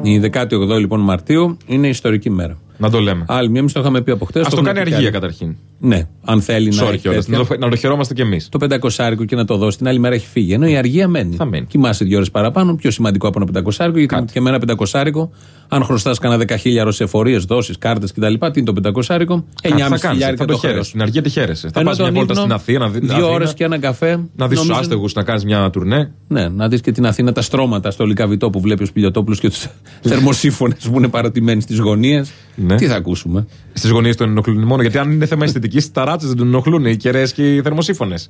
S1: Η 18η λοιπόν Μαρτίου είναι ιστορική μέρα.
S2: Να το λέμε.
S1: Άλλη μια, εμείς το είχαμε πει από χτες.
S2: Α το κάνει αργία καταρχήν.
S1: Ναι, αν θέλει να.
S2: Sorry
S1: έχει
S2: κιόλας.
S1: τέτοια.
S2: Να το- Να το χαιρόμαστε κι εμείς.
S1: Το πεντακοσάρικο και να το δώσει την άλλη μέρα έχει φύγει. Ενώ η αργία μένει.
S2: Θα μένει.
S1: Κοιμάσαι δύο ώρες παραπάνω, πιο σημαντικό από ένα πεντακοσάρικο. Γιατί
S2: Κάτι.
S1: και με ένα πεντακοσάρικο, αν χρωστάς κανένα δεκαχίλιαρο σε εφορίες, δόσει, κάρτες κτλ. Τι είναι το πεντακοσάρικο,
S2: Κάτι
S1: 9,5
S2: θα κάνεις,
S1: χιλιάρικα
S2: θα το
S1: το χρέος.
S2: χαίρεσαι. Στην αργία τη χαίρεσαι. Θα
S1: Ενώ
S2: πας μια
S1: τον
S2: βόλτα
S1: ύπνο,
S2: στην Αθήνα. να δει-
S1: Δύο
S2: Αθήνα,
S1: ώρες και ένα καφέ.
S2: Να δεις του
S1: νομίζω-
S2: άστεγους να κάνεις μια τουρνέ.
S1: Ναι, να δεις και την Αθήνα τα στρώματα στο Λικαβιτό που βλέπει ο Σπιλιοτόπουλο και τους θερμοσύφωνες που είναι παρατημένοι στις γωνίες.
S2: Ναι.
S1: Τι θα ακούσουμε;
S2: Στις γωνίες τον ενοχλούν μόνο. Γιατί αν είναι θέμα αισθητικής, τα ράτσες δεν τον ενοχλούν. Οι κεραίες και οι θερμοσύφωνες.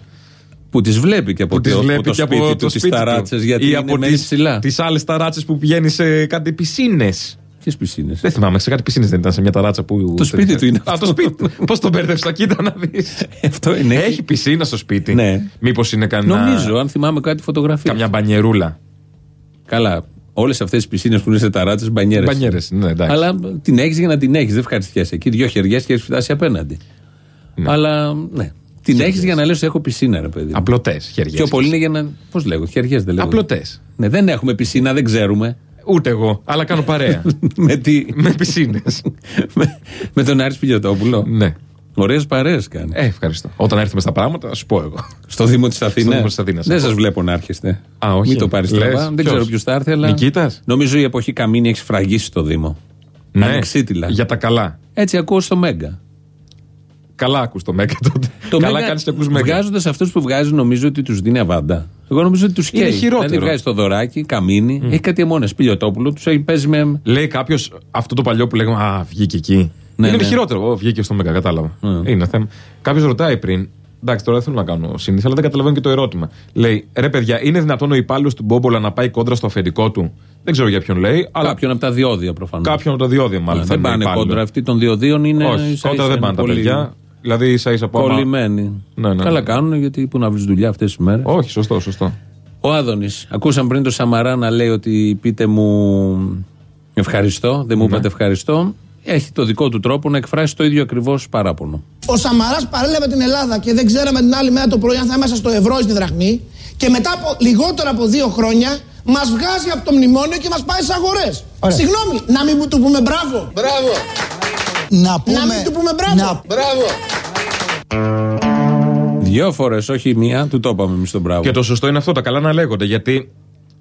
S1: Που τις βλέπει και από,
S2: Που τις
S1: το, από
S2: βλέπει
S1: το
S2: και
S1: σπίτι
S2: από
S1: τους
S2: το
S1: τις
S2: σπίτι
S1: ταράτσες.
S2: του.
S1: Γιατί
S2: Ή
S1: είναι
S2: από
S1: μένει ψηλά.
S2: τις άλλες ταράτσες που πηγαίνει σε κάτι πισίνες.
S1: Ποιες πισίνες;
S2: Δεν θυμάμαι, σε κάτι πισίνες δεν ήταν σε μια ταράτσα που.
S1: Το σπίτι του είναι
S2: Α,
S1: αυτό.
S2: το σπίτι του. Πώς τον μπέρδεψα, κοίτα να δεις.
S1: Αυτό είναι.
S2: Έχει πισίνα στο σπίτι.
S1: Ναι.
S2: Μήπως είναι κανένα.
S1: Νομίζω, αν θυμάμαι κάτι φωτογραφία.
S2: Καμιά μπανιερούλα.
S1: Καλά. Όλες αυτές τις πισίνες που είναι σε ταράτσες, μπανιέρες.
S2: Μπανιέρες, ναι, εντάξει.
S1: Αλλά την έχεις για να την έχεις. Δεν ευχαριστιέσαι εκεί. Δύο χεριές και έχεις φτάσει απέναντι.
S2: Ναι.
S1: Αλλά ναι. Την έχεις για να λες έχω πισίνα, ρε παιδί.
S2: Απλωτές χεριές.
S1: Πιο πολύ είναι για να. Πώς λέγω, χεριές δεν λέγω.
S2: Απλωτές.
S1: Ναι, δεν έχουμε πισίνα, δεν ξέρουμε.
S2: Ούτε εγώ, αλλά κάνω παρέα.
S1: με, τι,
S2: με πισίνες.
S1: με, με τον Άρης Πιλιοτόπουλο.
S2: ναι.
S1: Ωραίε παρέες κάνει.
S2: Ε, ευχαριστώ. Όταν έρθουμε στα πράγματα, θα σου πω εγώ.
S1: Στο Δήμο της Αθήνας.
S2: Δήμο της Αθήνας,
S1: Δεν
S2: αυτό.
S1: σας βλέπω να έρχεστε.
S2: Α, όχι.
S1: Μην το πάρεις
S2: Λες,
S1: τραβά. Δεν
S2: ποιος;
S1: ξέρω ποιος; θα έρθει, αλλά.
S2: Νικήτας;
S1: Νομίζω η εποχή Καμίνη έχει σφραγίσει το Δήμο.
S2: Ναι,
S1: Ανεξίτηλα.
S2: για τα καλά.
S1: Έτσι ακούω στο Μέγκα.
S2: Καλά ακούς το Μέγκα τότε.
S1: Το
S2: καλά
S1: Μέγκα,
S2: κάνεις και ακούς Μέγκα.
S1: Βγάζοντας αυτούς που βγάζει, νομίζω ότι τους δίνει αβάντα. Εγώ νομίζω ότι τους καίει.
S2: Είναι χειρότερο.
S1: Δηλαδή βγάζει το δωράκι, καμίνι, έχει κάτι αιμόνες. Πιλιοτόπουλο, τους έχει παίζει με.
S2: Λέει κάποιος αυτό το παλιό που λέγαμε Α, βγήκε εκεί.
S1: Ναι,
S2: είναι
S1: ναι.
S2: χειρότερο. Ω, βγήκε στο Μέγκα, κατάλαβα.
S1: Ναι.
S2: Είναι θέμα. Κάποιος ρωτάει πριν. Εντάξει, τώρα δεν θέλω να κάνω σύνδεση, αλλά δεν καταλαβαίνω και το ερώτημα. Λέει, ρε παιδιά, είναι δυνατόν ο υπάλληλος του Μπόμπολα να πάει κόντρα στο αφεντικό του; Δεν ξέρω για ποιον λέει, αλλά
S1: Κάποιον από τα διόδια προφανώς.
S2: κάποιον από τα διόδια μάλλον. θα
S1: δεν
S2: είναι
S1: πάνε
S2: υπάλληλο.
S1: κόντρα. Αυτοί των διοδίων είναι.
S2: Όχι,
S1: ίσα-ίσα
S2: κόντρα δεν
S1: είναι
S2: πάνε τα
S1: πολύ
S2: παιδιά. Δηλαδή ίσα ίσα από άμα-
S1: Κολλημένοι.
S2: Ναι, ναι,
S1: Καλά
S2: ναι.
S1: κάνουν γιατί που να βρεις δουλειά αυτές τις μέρες.
S2: Όχι, σωστό, σωστό.
S1: Ο Άδωνης. Ακούσαμε πριν το Σαμαρά να λέει ότι πείτε μου ευχαριστώ. Δεν μου είπατε ευχαριστώ. Έχει το δικό του τρόπο να εκφράσει το ίδιο ακριβώς παράπονο.
S6: Ο Σαμαράς παρέλαβε την Ελλάδα και δεν ξέραμε την άλλη μέρα το πρωί αν θα είμαστε στο ευρώ ή στη δραχμή. Και μετά από λιγότερο από δύο χρόνια μας βγάζει από το μνημόνιο και μας πάει στι αγορές.
S7: Ωραία.
S6: Συγγνώμη, να μην του πούμε μπράβο.
S3: Μπράβο!
S7: Να πούμε.
S6: Να μην του πούμε μπράβο.
S7: να-
S3: Μπράβο!
S1: Δύο φορές, όχι μία, του το είπαμε εμείς τον μπράβο.
S2: Και το σωστό είναι αυτό, τα καλά να λέγονται. Γιατί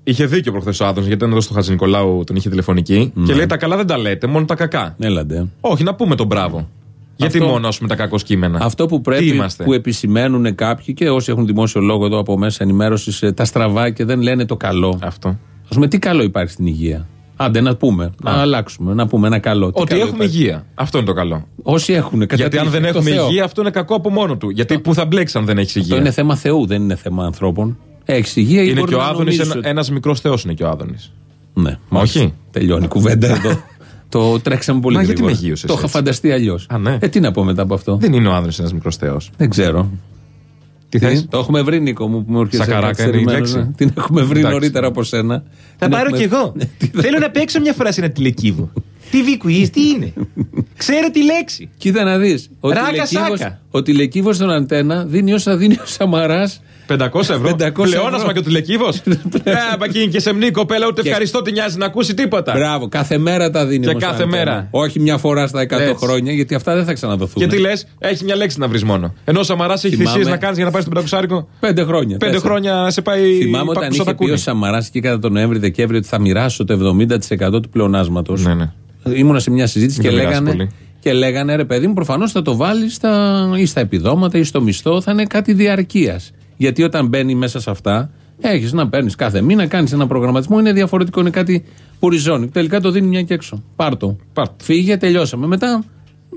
S2: είχε δίκιο προχθές ο Άδωνο, γιατί ήταν εδώ στο Χατζη Νικολάου, τον είχε τηλεφωνική.
S1: Ναι.
S2: Και λέει τα καλά δεν τα λέτε, μόνο τα κακά.
S1: Έλαντε.
S2: Όχι, να πούμε τον μπράβο. Γιατί
S1: Αυτό-
S2: μόνο, ας πούμε, τα κακό κείμενα.
S1: Αυτό που
S2: Τι
S1: πρέπει,
S2: είμαστε;
S1: που επισημαίνουν κάποιοι και όσοι έχουν δημόσιο λόγο εδώ από μέσα ενημέρωσης, τα στραβά και δεν λένε το καλό.
S2: Αυτό.
S1: Α πούμε, τι καλό υπάρχει στην υγεία. Άντε να πούμε, να αλλάξουμε, να πούμε ένα καλό. Τι
S2: Ότι
S1: καλό
S2: έχουμε
S1: υπάρχει;
S2: υγεία. Αυτό είναι το καλό.
S1: Όσοι έχουν. κατά
S2: Γιατί αν
S1: τύχη,
S2: δεν
S1: το
S2: έχουμε
S1: Θεό.
S2: υγεία, αυτό είναι κακό από μόνο του. Γιατί πού θα μπλέξει αν δεν έχεις
S1: Αυτό
S2: υγεία;
S1: είναι θέμα Θεού, δεν είναι θέμα ανθρώπων. Έχεις υγεία ή
S2: Είναι
S1: μπορείς
S2: και ο
S1: να
S2: Άδωνης,
S1: νομίζεις
S2: ένα
S1: ότι-
S2: ένας μικρός Θεός είναι και ο Άδωνης.
S1: Ναι, μάλιστα.
S2: Όχι.
S1: Τελειώνει η κουβέντα εδώ. το τρέξαμε πολύ
S2: Μα γιατί
S1: γρήγορα.
S2: με γύρωσες
S1: Το είχα
S2: έτσι;
S1: φανταστεί αλλιώς.
S2: Α, ναι.
S1: Ε, τι να πω μετά από αυτό;
S2: Δεν είναι ο Άδωνης ένας μικρός Θεός.
S1: Δεν ξέρω.
S2: Τι
S1: Τι,
S2: θε.
S1: Το έχουμε βρει, Νίκο μου, που με ορκίζει.
S2: Σακαράκα είναι η λέξη.
S1: Την έχουμε βρει
S2: Εντάξει.
S1: νωρίτερα από σένα.
S8: Θα
S1: Την
S8: πάρω
S1: έχουμε-
S8: κι εγώ. Θέλω να παίξω μια φορά σε ένα τηλεκύβο. Τι βικουής, τι είναι; Ξέρω τη λέξη.
S1: Κοίτα να δεις. Ο
S8: Ράκα
S1: τηλεκύβος-
S8: σάκα.
S1: Ο τηλεκύβο στον αντένα δίνει όσα δίνει ο Σαμαράς.
S2: 500 ευρώ.
S1: 500
S2: Πλεόνασμα
S1: ευρώ.
S2: και ο τηλεκύβος. Ε, μπακίνη και σεμνή κοπέλα, ούτε
S1: Και-
S2: ευχαριστώ την νοιάζει να ακούσει τίποτα.
S1: Μπράβο, κάθε μέρα τα δίνει.
S2: Και
S1: όμως
S2: κάθε
S1: αντένα.
S2: μέρα.
S1: Όχι μια φορά στα 100
S2: Έτσι.
S1: χρόνια, γιατί αυτά δεν θα ξαναδοθούν.
S2: Και τι λες, έχει μια λέξη να βρεις μόνο. Ενώ ο Σαμαράς έχει
S1: Θυμάμαι-
S2: θυσίες να κάνεις για να πάρεις τον πεντακοσάρικο;
S1: Πέντε χρόνια.
S2: Πέντε
S1: τέσσερα.
S2: χρόνια σε πάει.
S1: Θυμάμαι όταν
S2: πάκουσα τα
S1: είχε πει ο
S2: κούνη.
S1: Σαμαράς και κατά τον Νοέμβρη-Δεκέμβρη ότι θα μοιράσω το 70% του πλεονάσματος.
S2: Ναι, ναι.
S1: Ήμουνα σε μια συζήτηση
S2: Μην
S1: και
S2: το μοιράσεις
S1: λέγανε,
S2: πολύ.
S1: και λέγανε ρε παιδί μου, προφανώς θα το βάλεις στα, ή στα επιδόματα ή στο μισθό, θα είναι κάτι διαρκείας. Γιατί όταν μπαίνει μέσα σε αυτά, έχεις να παίρνεις κάθε μήνα, κάνεις ένα προγραμματισμό, είναι διαφορετικό, είναι κάτι που ριζώνει. Τελικά το δίνει μια και έξω. Πάρτο.
S2: Πάρ' το.
S1: Φύγε, τελειώσαμε. Μετά.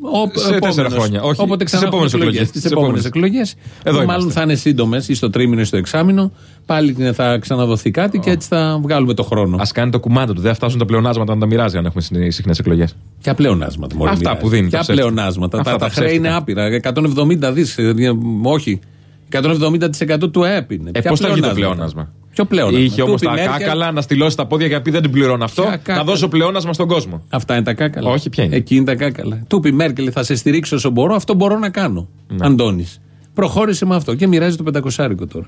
S1: Ο,
S2: Σε τέσσερα χρόνια. Όχι,
S1: όποτε
S2: στις
S1: ξανά
S2: επόμενες εκλογές.
S1: Στις
S2: Στις
S1: επόμενες
S2: επόμενες.
S1: εκλογές.
S2: Εδώ
S1: Μάλλον
S2: είμαστε.
S1: θα είναι σύντομες ή στο τρίμηνο ή στο εξάμηνο. Πάλι θα ξαναδοθεί κάτι και έτσι θα βγάλουμε το χρόνο.
S2: Α κάνει το κουμάντο του. Δεν θα φτάσουν τα πλεονάσματα να τα μοιράζει αν έχουμε συχνές εκλογές.
S1: Ποια πλεονάσματα μόλι
S2: Αυτά που δίνει, τα
S1: Ποια
S2: ψεύτικα.
S1: πλεονάσματα.
S2: Αυτά
S1: Τα,
S2: τα
S1: τα χρέη
S2: ψεύτικα.
S1: είναι άπειρα. 170 δις. Όχι. 170% του ΑΕΠ είναι.
S2: Ε,
S1: Ποια
S2: πώς θα βγει το
S1: πλεονάσματα;
S2: πλεόνασμα;
S1: Ποιο πλεόνασμα;
S2: Είχε όμως
S1: Του είπε
S2: τα
S1: η Μέρκελ,
S2: κάκαλα να στυλώσει τα πόδια για να πει δεν την πληρώνω αυτό.
S1: Ποια
S2: Να
S1: κάκαλα;
S2: δώσω πλεόνασμα στον κόσμο.
S1: Αυτά είναι τα κάκαλα.
S2: Όχι, ποια είναι;
S1: Εκεί είναι τα κάκαλα. Του είπε η Μέρκελ, θα σε στηρίξω όσο μπορώ, αυτό μπορώ να κάνω.
S2: Ναι.
S1: Αντώνης. Προχώρησε με αυτό και μοιράζει το 500 τώρα.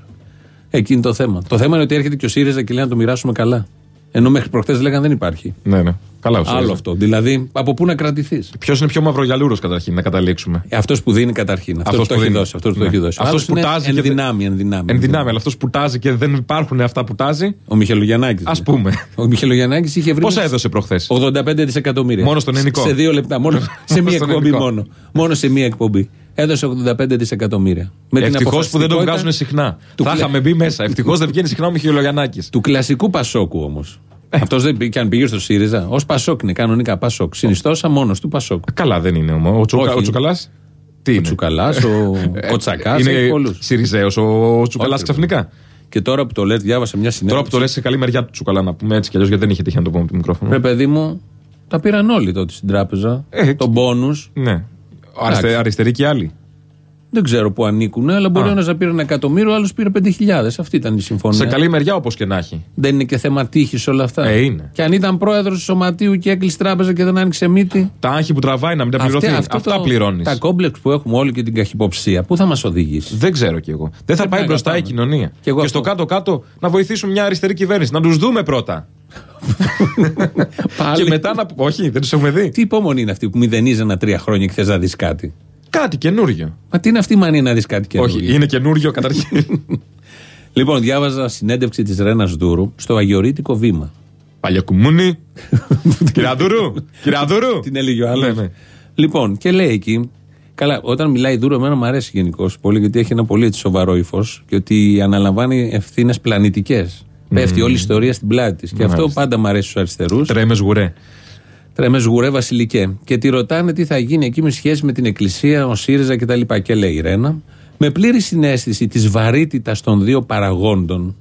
S1: Εκεί είναι το θέμα. Το θέμα είναι ότι έρχεται και ο ΣΥΡΙΖΑ και λέει να το μοιράσουμε καλά. Ενώ μέχρι προχτέ λέγανε δεν υπάρχει.
S2: Ναι, ναι. Καλά,
S1: Άλλο αυτό. Δηλαδή, από πού να κρατηθείς;
S2: Ποιος είναι πιο μαυρογιαλούρος καταρχήν να καταλήξουμε;
S1: Αυτός που δίνει καταρχήν. Αυτός
S2: Αυτός
S1: που το
S2: που
S1: έχει
S2: δίνει.
S1: δώσει. Αυτός που το
S2: Ναι.
S1: έχει δώσει.
S2: Αυτός
S1: Άλλος
S2: που
S1: είναι
S2: τάζει και
S1: Εν
S2: δεν-
S1: δυνάμει, εν δυνάμει.
S2: Εν δυνάμει, αλλά αυτός που τάζει και δεν υπάρχουν αυτά που τάζει.
S1: Ο Μιχελογιαννάκης.
S2: Α πούμε.
S1: Ο Μιχελογιαννάκης είχε βρει.
S2: Πόσα έδωσε προχθές;
S1: 85 δισεκατομμύρια.
S2: Μόνο στον ελληνικό.
S1: Σε δύο λεπτά. Μόνο σε μία
S2: Στον
S1: εκπομπή
S2: ελληνικό.
S1: μόνο. Μόνο σε μία εκπομπή. Έδωσε 85 δισεκατομμύρια. Με την
S2: Ευτυχώς που δεν το
S1: αποφασιστικότητα
S2: βγάζουν συχνά.
S1: του
S2: Θα
S1: κλα-
S2: είχαμε μπει μέσα. Ευτυχώς δεν βγαίνει συχνά ο Μιχελογιαννάκη.
S1: Του κλασικού Πασόκου όμως.
S2: Ε.
S1: Αυτός δεν πήγε, και αν πήγε στο ΣΥΡΙΖΑ. Ω Πασόκ είναι κανονικά Πασόκ. Συνιστόσα μόνος του Πασόκ.
S2: Καλά δεν είναι όμω. Ο, Τσουκα,
S1: Όχι.
S2: ο Τσουκαλάς; Τι
S1: Ο
S2: είναι;
S1: Τσουκαλάς, ο, ο Τσακά,
S2: Ε, Είναι
S1: έχει πολλούς.
S2: Σιριζέο ο Τσουκαλάς
S1: Όχι,
S2: ξαφνικά;
S1: Και τώρα που το λες, διάβασα μια συνέντευξη.
S2: Τώρα που το λες σε καλή μεριά του Τσουκαλά να πούμε έτσι κι αλλιώς γιατί δεν είχε τύχει να το πούμε από το μικρόφωνο.
S1: Ρε παιδί μου, τα πήραν όλοι τότε στην τράπεζα.
S2: Ε,
S1: τον πόνου.
S2: Ναι. Αριστε,
S1: Εντάξει.
S2: αριστεροί και άλλοι.
S1: Δεν ξέρω πού ανήκουν, αλλά μπορεί
S2: Α.
S1: ο ένας να πήρε ένα εκατομμύριο, ο άλλος πήρε 5.000. Αυτή ήταν η συμφωνία.
S2: Σε καλή μεριά όπως και να έχει.
S1: Δεν είναι και θέμα τύχης όλα αυτά.
S2: Ε, είναι.
S1: Και αν ήταν πρόεδρος του σωματείου και έκλεισε τράπεζα και δεν άνοιξε μύτη.
S2: Τα άγχη που τραβάει να μην τα πληρωθεί.
S1: Αυτή- αυτό
S2: Αυτά
S1: το-
S2: πληρώνεις.
S1: Τα κόμπλεξ που έχουμε όλοι και την καχυποψία, πού θα μας οδηγήσει;
S2: Δεν ξέρω κι εγώ. Δεν θα
S1: Πρέπει
S2: πάει
S1: να
S2: μπροστά η
S1: αγαπάμε.
S2: κοινωνία.
S1: Κι εγώ
S2: Και στο
S1: αυτό.
S2: κάτω-κάτω να βοηθήσουμε μια αριστερή κυβέρνηση. Να τους δούμε πρώτα.
S1: Πάλι.
S2: Και μετά να. Όχι, δεν τους έχουμε δει.
S1: Τι υπομονή είναι αυτή που μηδενίζει τρία χρόνια και θες να δεις κάτι.
S2: Κάτι καινούριο.
S1: Μα τι είναι αυτή η μανία να δεις κάτι καινούργιο;
S2: Όχι, είναι καινούριο καταρχήν.
S1: Λοιπόν, διάβαζα συνέντευξη της Ρένας Δούρου στο Αγιορείτικο Βήμα.
S2: Παλιακουμούνι. Κυριαδούρου. Κυριαδούρου.
S1: Την έλεγε ο άλλος.
S2: Ναι, ναι.
S1: Λοιπόν, και λέει εκεί. Καλά, όταν μιλάει Δούρο, εμένα μου αρέσει γενικώς πολύ, γιατί έχει ένα πολύ έτσι σοβαρό ύφος και ότι αναλαμβάνει ευθύνες πλανητικές. Πέφτει όλη η ιστορία στην πλάτη της. Και αυτό
S2: Μάλιστα.
S1: πάντα μου αρέσει στους αριστερούς.
S2: Τρέμες γουρέ.
S1: Τρέμες γουρέ Βασιλικέ. Και τη ρωτάνε τι θα γίνει εκεί με σχέση με την Εκκλησία, ο ΣΥΡΙΖΑ κτλ. Και λέει η Ρένα, με πλήρη συνέστηση της βαρύτητας των δύο παραγόντων.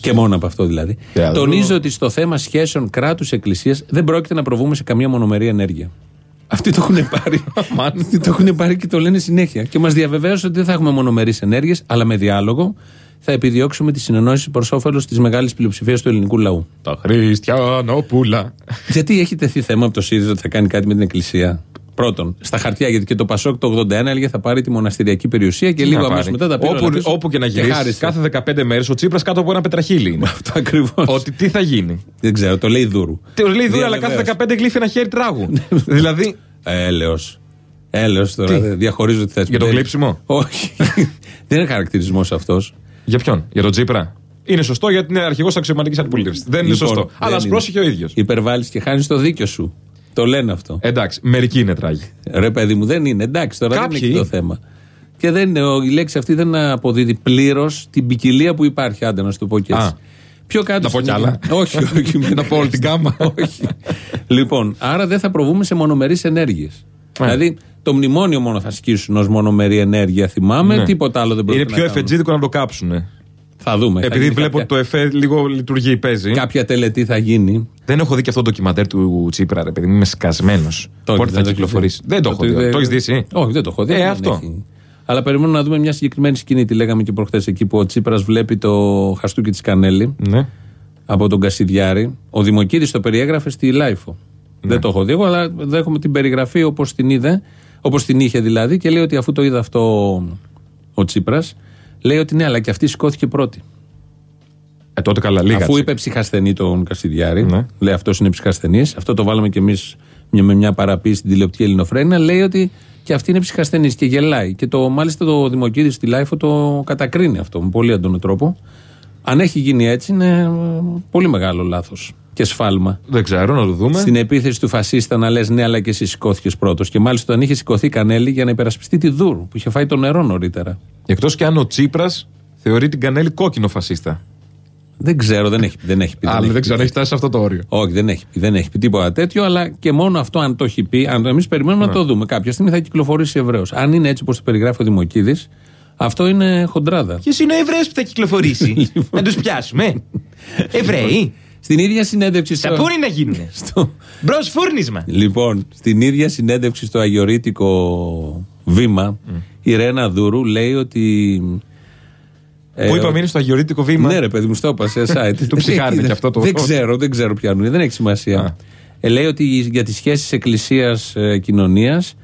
S1: Και μόνο από αυτό δηλαδή.
S2: Και αλλού.
S1: Τονίζω ότι στο θέμα σχέσεων κράτου-εκκλησία δεν πρόκειται να προβούμε σε καμία μονομερή ενέργεια. Αυτοί το έχουν πάρει. Αυτοί το έχουν πάρει και το λένε συνέχεια. Και μα διαβεβαίωσαν ότι δεν θα έχουμε μονομερεί ενέργειε, αλλά με διάλογο θα επιδιώξουμε τη συνεννόηση προς όφελος της μεγάλης πλειοψηφίας του ελληνικού λαού.
S2: Τα Χριστιανόπουλα.
S1: Γιατί έχει τεθεί θέμα από το ΣΥΡΙΖΑ ότι θα κάνει κάτι με την Εκκλησία; Πρώτον, στα χαρτιά, γιατί και το Πασόκ το 81 έλεγε θα πάρει τη μοναστηριακή περιουσία και λίγο
S2: Να
S1: αμέσως
S2: πάρει.
S1: μετά τα πήρε. όλα
S2: όπου,
S1: πίσω
S2: όπου και να γυρίσεις,
S1: χάρισε.
S2: κάθε 15 μέρες ο Τσίπρας κάτω από ένα πετραχύλι είναι.
S1: Αυτό ακριβώς.
S2: Ότι τι θα γίνει.
S1: Δεν ξέρω, το λέει Δούρου.
S2: Τι λέει δούλα, αλλά κάθε
S1: Διαβεβαίως.
S2: 15 γλύφει ένα χέρι τράγου. δηλαδή.
S1: Έλεος. Έλεω τώρα.
S2: Τι;
S1: δεν Διαχωρίζω τη θέση
S2: Για
S1: μου.
S2: το
S1: Δεν-
S2: γλύψιμο;
S1: Όχι. δεν είναι χαρακτηρισμός αυτός.
S2: Για ποιον, για τον Τσίπρα. Είναι σωστό γιατί είναι αρχηγός αξιωματικής αντιπολίτευσης. Δεν είναι σωστό. Αλλά ας πρόσεχε ο ίδιος.
S1: Υπερβάλλεις και χάνεις το δίκιο σου. Το λένε αυτό.
S2: Εντάξει, μερικοί είναι τράγοι.
S1: Ρε παιδί μου, δεν είναι. Εντάξει, τώρα
S2: Κάποιοι.
S1: δεν είναι εκεί το θέμα. Και δεν είναι, ο- η λέξη αυτή δεν αποδίδει πλήρως την ποικιλία που υπάρχει. Άντε να σου το πω και έτσι.
S2: Α.
S1: Πιο κάτω.
S2: Να πω
S1: στην-
S2: κι άλλα.
S1: όχι, όχι. μην-
S2: Να πω όλη την γάμα.
S1: όχι. λοιπόν, άρα δεν θα προβούμε σε μονομερείς ενέργειες.
S2: Ναι.
S1: Δηλαδή, το μνημόνιο μόνο θα ασκήσουν ως μονομερή ενέργεια, θυμάμαι.
S2: Ναι.
S1: Τίποτα άλλο δεν
S2: Είναι
S1: πρόκειται
S2: πιο
S1: να κάνουν.
S2: εφετζίδικο να το κάψουν.
S1: Θα δούμε. θα
S2: Επειδή
S1: γίνει
S2: βλέπω ότι
S1: κάποια,
S2: το εφέ λίγο λειτουργεί, παίζει.
S1: κάποια τελετή θα γίνει.
S2: Δεν έχω δει και αυτό το ντοκιμαντέρ του Τσίπρα, ρε παιδί μου. Είμαι σκασμένος.
S1: Το-
S2: Πότε θα
S1: δεν το
S2: κυκλοφορήσει.
S1: έχεις
S2: Δεν το έχω δει. Το έχεις δει εσύ;
S1: Όχι, δεν το έχω δει.
S2: Ε,
S1: δεν
S2: αυτό.
S1: έχει. Αλλά περιμένω να δούμε μια συγκεκριμένη σκηνή. Τη λέγαμε και προχθές εκεί που ο Τσίπρας βλέπει το χαστούκι της Κανέλη
S2: Ναι.
S1: από τον Κασιδιάρη. Ο Δημοκίδης το περιέγραφε στη LiFO.
S2: Ναι.
S1: Δεν το έχω δει εγώ, αλλά δέχομαι την περιγραφή όπως την είδε, όπως την είχε δηλαδή και λέει ότι αφού το είδε αυτό ο Τσίπρας, λέει ότι ναι, αλλά και αυτή σηκώθηκε πρώτη.
S2: Ε, τότε καλά, λίγα.
S1: Αφού
S2: τσίπ.
S1: είπε ψυχασθενή τον Κασιδιάρη,
S2: Ναι.
S1: λέει αυτός είναι ψυχασθενής, αυτό το βάλαμε κι εμείς με μια παραποίηση στην τηλεοπτική Ελληνοφρένια, λέει ότι και αυτή είναι ψυχασθενής και γελάει. Και το, μάλιστα το Δημοκίδη στη LiFO το κατακρίνει αυτό με πολύ έντονο τρόπο. Αν έχει γίνει έτσι, είναι ε, πολύ μεγάλο λάθος και σφάλμα.
S2: Δεν ξέρω, να το δούμε.
S1: Στην επίθεση του φασίστα να λες ναι, αλλά και εσύ σηκώθηκες πρώτος. Και μάλιστα όταν είχε σηκωθεί Κανέλη για να υπερασπιστεί τη Δούρου, που είχε φάει το νερό νωρίτερα.
S2: Εκτός και αν ο Τσίπρας θεωρεί την Κανέλη κόκκινο φασίστα.
S1: Δεν ξέρω, δεν έχει, δεν έχει πει.
S2: Αλλά
S1: έχει
S2: δεν
S1: πει.
S2: ξέρω, έχει φτάσει σε αυτό το όριο.
S1: Όχι, δεν έχει, πει, δεν έχει πει τίποτα τέτοιο, αλλά και μόνο αυτό αν το έχει πει, αν εμείς περιμένουμε να το δούμε. Κάποια στιγμή θα κυκλοφορήσει ευρέως. Αν είναι έτσι όπως το περιγράφει ο Δημοκίδης, αυτό είναι χοντράδα.
S8: Ποιο είναι ο Εβραίο που θα κυκλοφορήσει; να τους πιάσουμε. Εβραίοι.
S1: Στην ίδια συνέντευξη
S8: Τα
S1: στο.
S8: πούνε να γίνουν.
S1: στο-
S8: Μπρος φούρνισμα.
S1: Λοιπόν, στην ίδια συνέντευξη στο Αγιορείτικο Βήμα, η Ρένα Δούρου λέει ότι. ε,
S2: Πού είπαμε είναι στο αγιορείτικο βήμα;
S1: Ναι, ρε παιδί μου, στο είπα σε site.
S2: Του ψυχάρετε
S1: Δεν-
S2: και αυτό το-
S1: Δεν ξέρω, δεν ξέρω ποιανού. Δεν έχει σημασία.
S2: Α.
S1: Ε, λέει ότι για τις σχέσεις εκκλησίας ε, κοινωνίας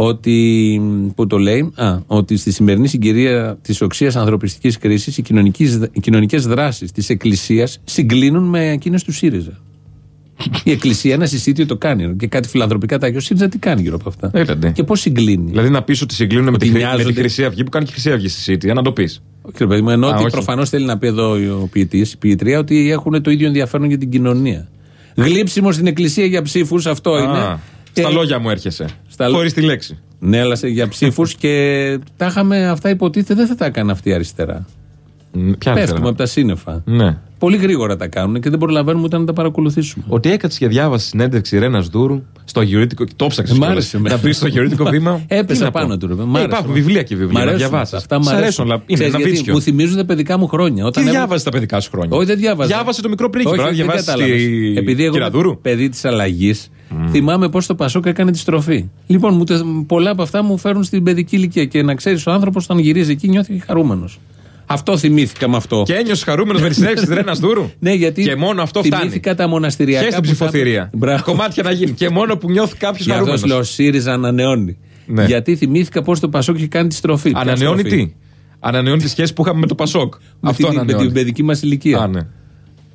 S1: ότι, που το λέει, α, ότι στη σημερινή συγκυρία της οξείας ανθρωπιστικής κρίσης οι, κοινωνικές, οι κοινωνικές δράσεις της εκκλησίας συγκλίνουν με εκείνες του ΣΥΡΙΖΑ. Η εκκλησία ένα συσίτιο το κάνει και κάτι φιλανθρωπικά τα Ο ΣΥΡΙΖΑ τι κάνει γύρω από αυτά;
S2: Έλατε.
S1: Και πώς συγκλίνει;
S2: Δηλαδή να πεις ότι συγκλίνουν με
S1: Ότι
S2: τη, χρυ- με τη
S1: μοιάζονται.
S2: Χρυσή Αυγή που κάνει και η Χρυσή Αυγή στη City. Να το πεις.
S1: Όχι, ρε παιδί μου, ενώ
S2: Α,
S1: ότι
S2: όχι.
S1: προφανώς θέλει να πει εδώ ο ποιητής, η ποιητρία, ότι έχουν το ίδιο ενδιαφέρον για την κοινωνία. Γλύψιμο στην εκκλησία για ψήφους, αυτό είναι.
S2: Στα
S1: Ε,
S2: λόγια μου έρχεσαι.
S1: Στα λο-
S2: Χωρίς τη λέξη.
S1: Ναι, αλλά σε- για ψήφους και τα είχαμε αυτά υποτίθεται δεν θα τα έκανε αυτή η αριστερά.
S2: Μ, Ποια
S1: Πέφτουμε
S2: αριστερά.
S1: από τα σύννεφα.
S2: Ναι.
S1: Πολύ γρήγορα τα κάνουν και δεν προλαβαίνουμε ούτε να τα παρακολουθήσουμε.
S2: Ότι έκατσε και διάβασε συνέντευξη Ρένας Δούρου στο αγιορείτικο. Το ψάξες.
S1: Μ' άρεσε εμένα.
S2: Να πει στο αγιορείτικο βήμα.
S1: Έπεσα
S2: τι να
S1: πάνω
S2: πω.
S1: του, ρε. Μ'
S2: Ε,
S1: άρεσε.
S2: Υπάρχουν βιβλία και
S1: Μ'
S2: βιβλία να
S1: αρέσουν
S2: διαβάσεις.
S1: Αυτά μ'
S2: Σ'
S1: αρέσουν.
S2: αρέσουν, αλλά είναι
S1: Ξέρεις
S2: ένα
S1: γιατί;
S2: βίτσιο.
S1: Μου θυμίζουν τα παιδικά μου χρόνια.
S2: Τι
S1: Όταν έβγα-
S2: διάβασε τα παιδικά σου χρόνια;
S1: Όχι, δεν διάβαζα.
S2: Διάβασες το μικρό πρίγκιπα.
S1: Όχι,
S2: να
S1: δεν
S2: διαβάσεις
S1: κατάλαβες.
S2: τη
S1: Επειδή εγώ είμαι
S2: Κυραδούρου.
S1: παιδί της αλλαγής, Θυμάμαι πώ το Πασόκ έκανε τη στροφή. Λοιπόν, μου, τε- πολλά από αυτά μου φέρουν στην παιδική ηλικία. Και να ξέρεις, ο άνθρωπος όταν γυρίζει εκεί νιώθει χαρούμενος. Αυτό θυμήθηκα με αυτό.
S2: Και ένιωσε χαρούμενος με τι συνέχειε της Ρένας Δούρου.
S1: Ναι, γιατί
S2: Και μόνο αυτό φτάνει.
S1: θυμήθηκα τα μοναστηριακά.
S2: Και στην
S1: που θα-
S2: ψηφοθυρία.
S1: Μπράβο.
S2: Κομμάτια να γίνει. Και μόνο που νιώθει κάποιος
S1: Γι' αυτός
S2: χαρούμενο.
S1: λέω ΣΥΡΙΖΑ ανανεώνει.
S2: Ναι.
S1: Γιατί θυμήθηκα πώ το Πασόκ είχε κάνει τη στροφή. Ποια
S2: Ανανεώνει
S1: στροφή;
S2: τι; Ανανεώνει τη σχέση που είχαμε με το Πασόκ.
S1: Με,
S2: Αυτό
S1: την, με
S2: ανανεώνει.
S1: την παιδική μας ηλικία.
S2: Α, ναι.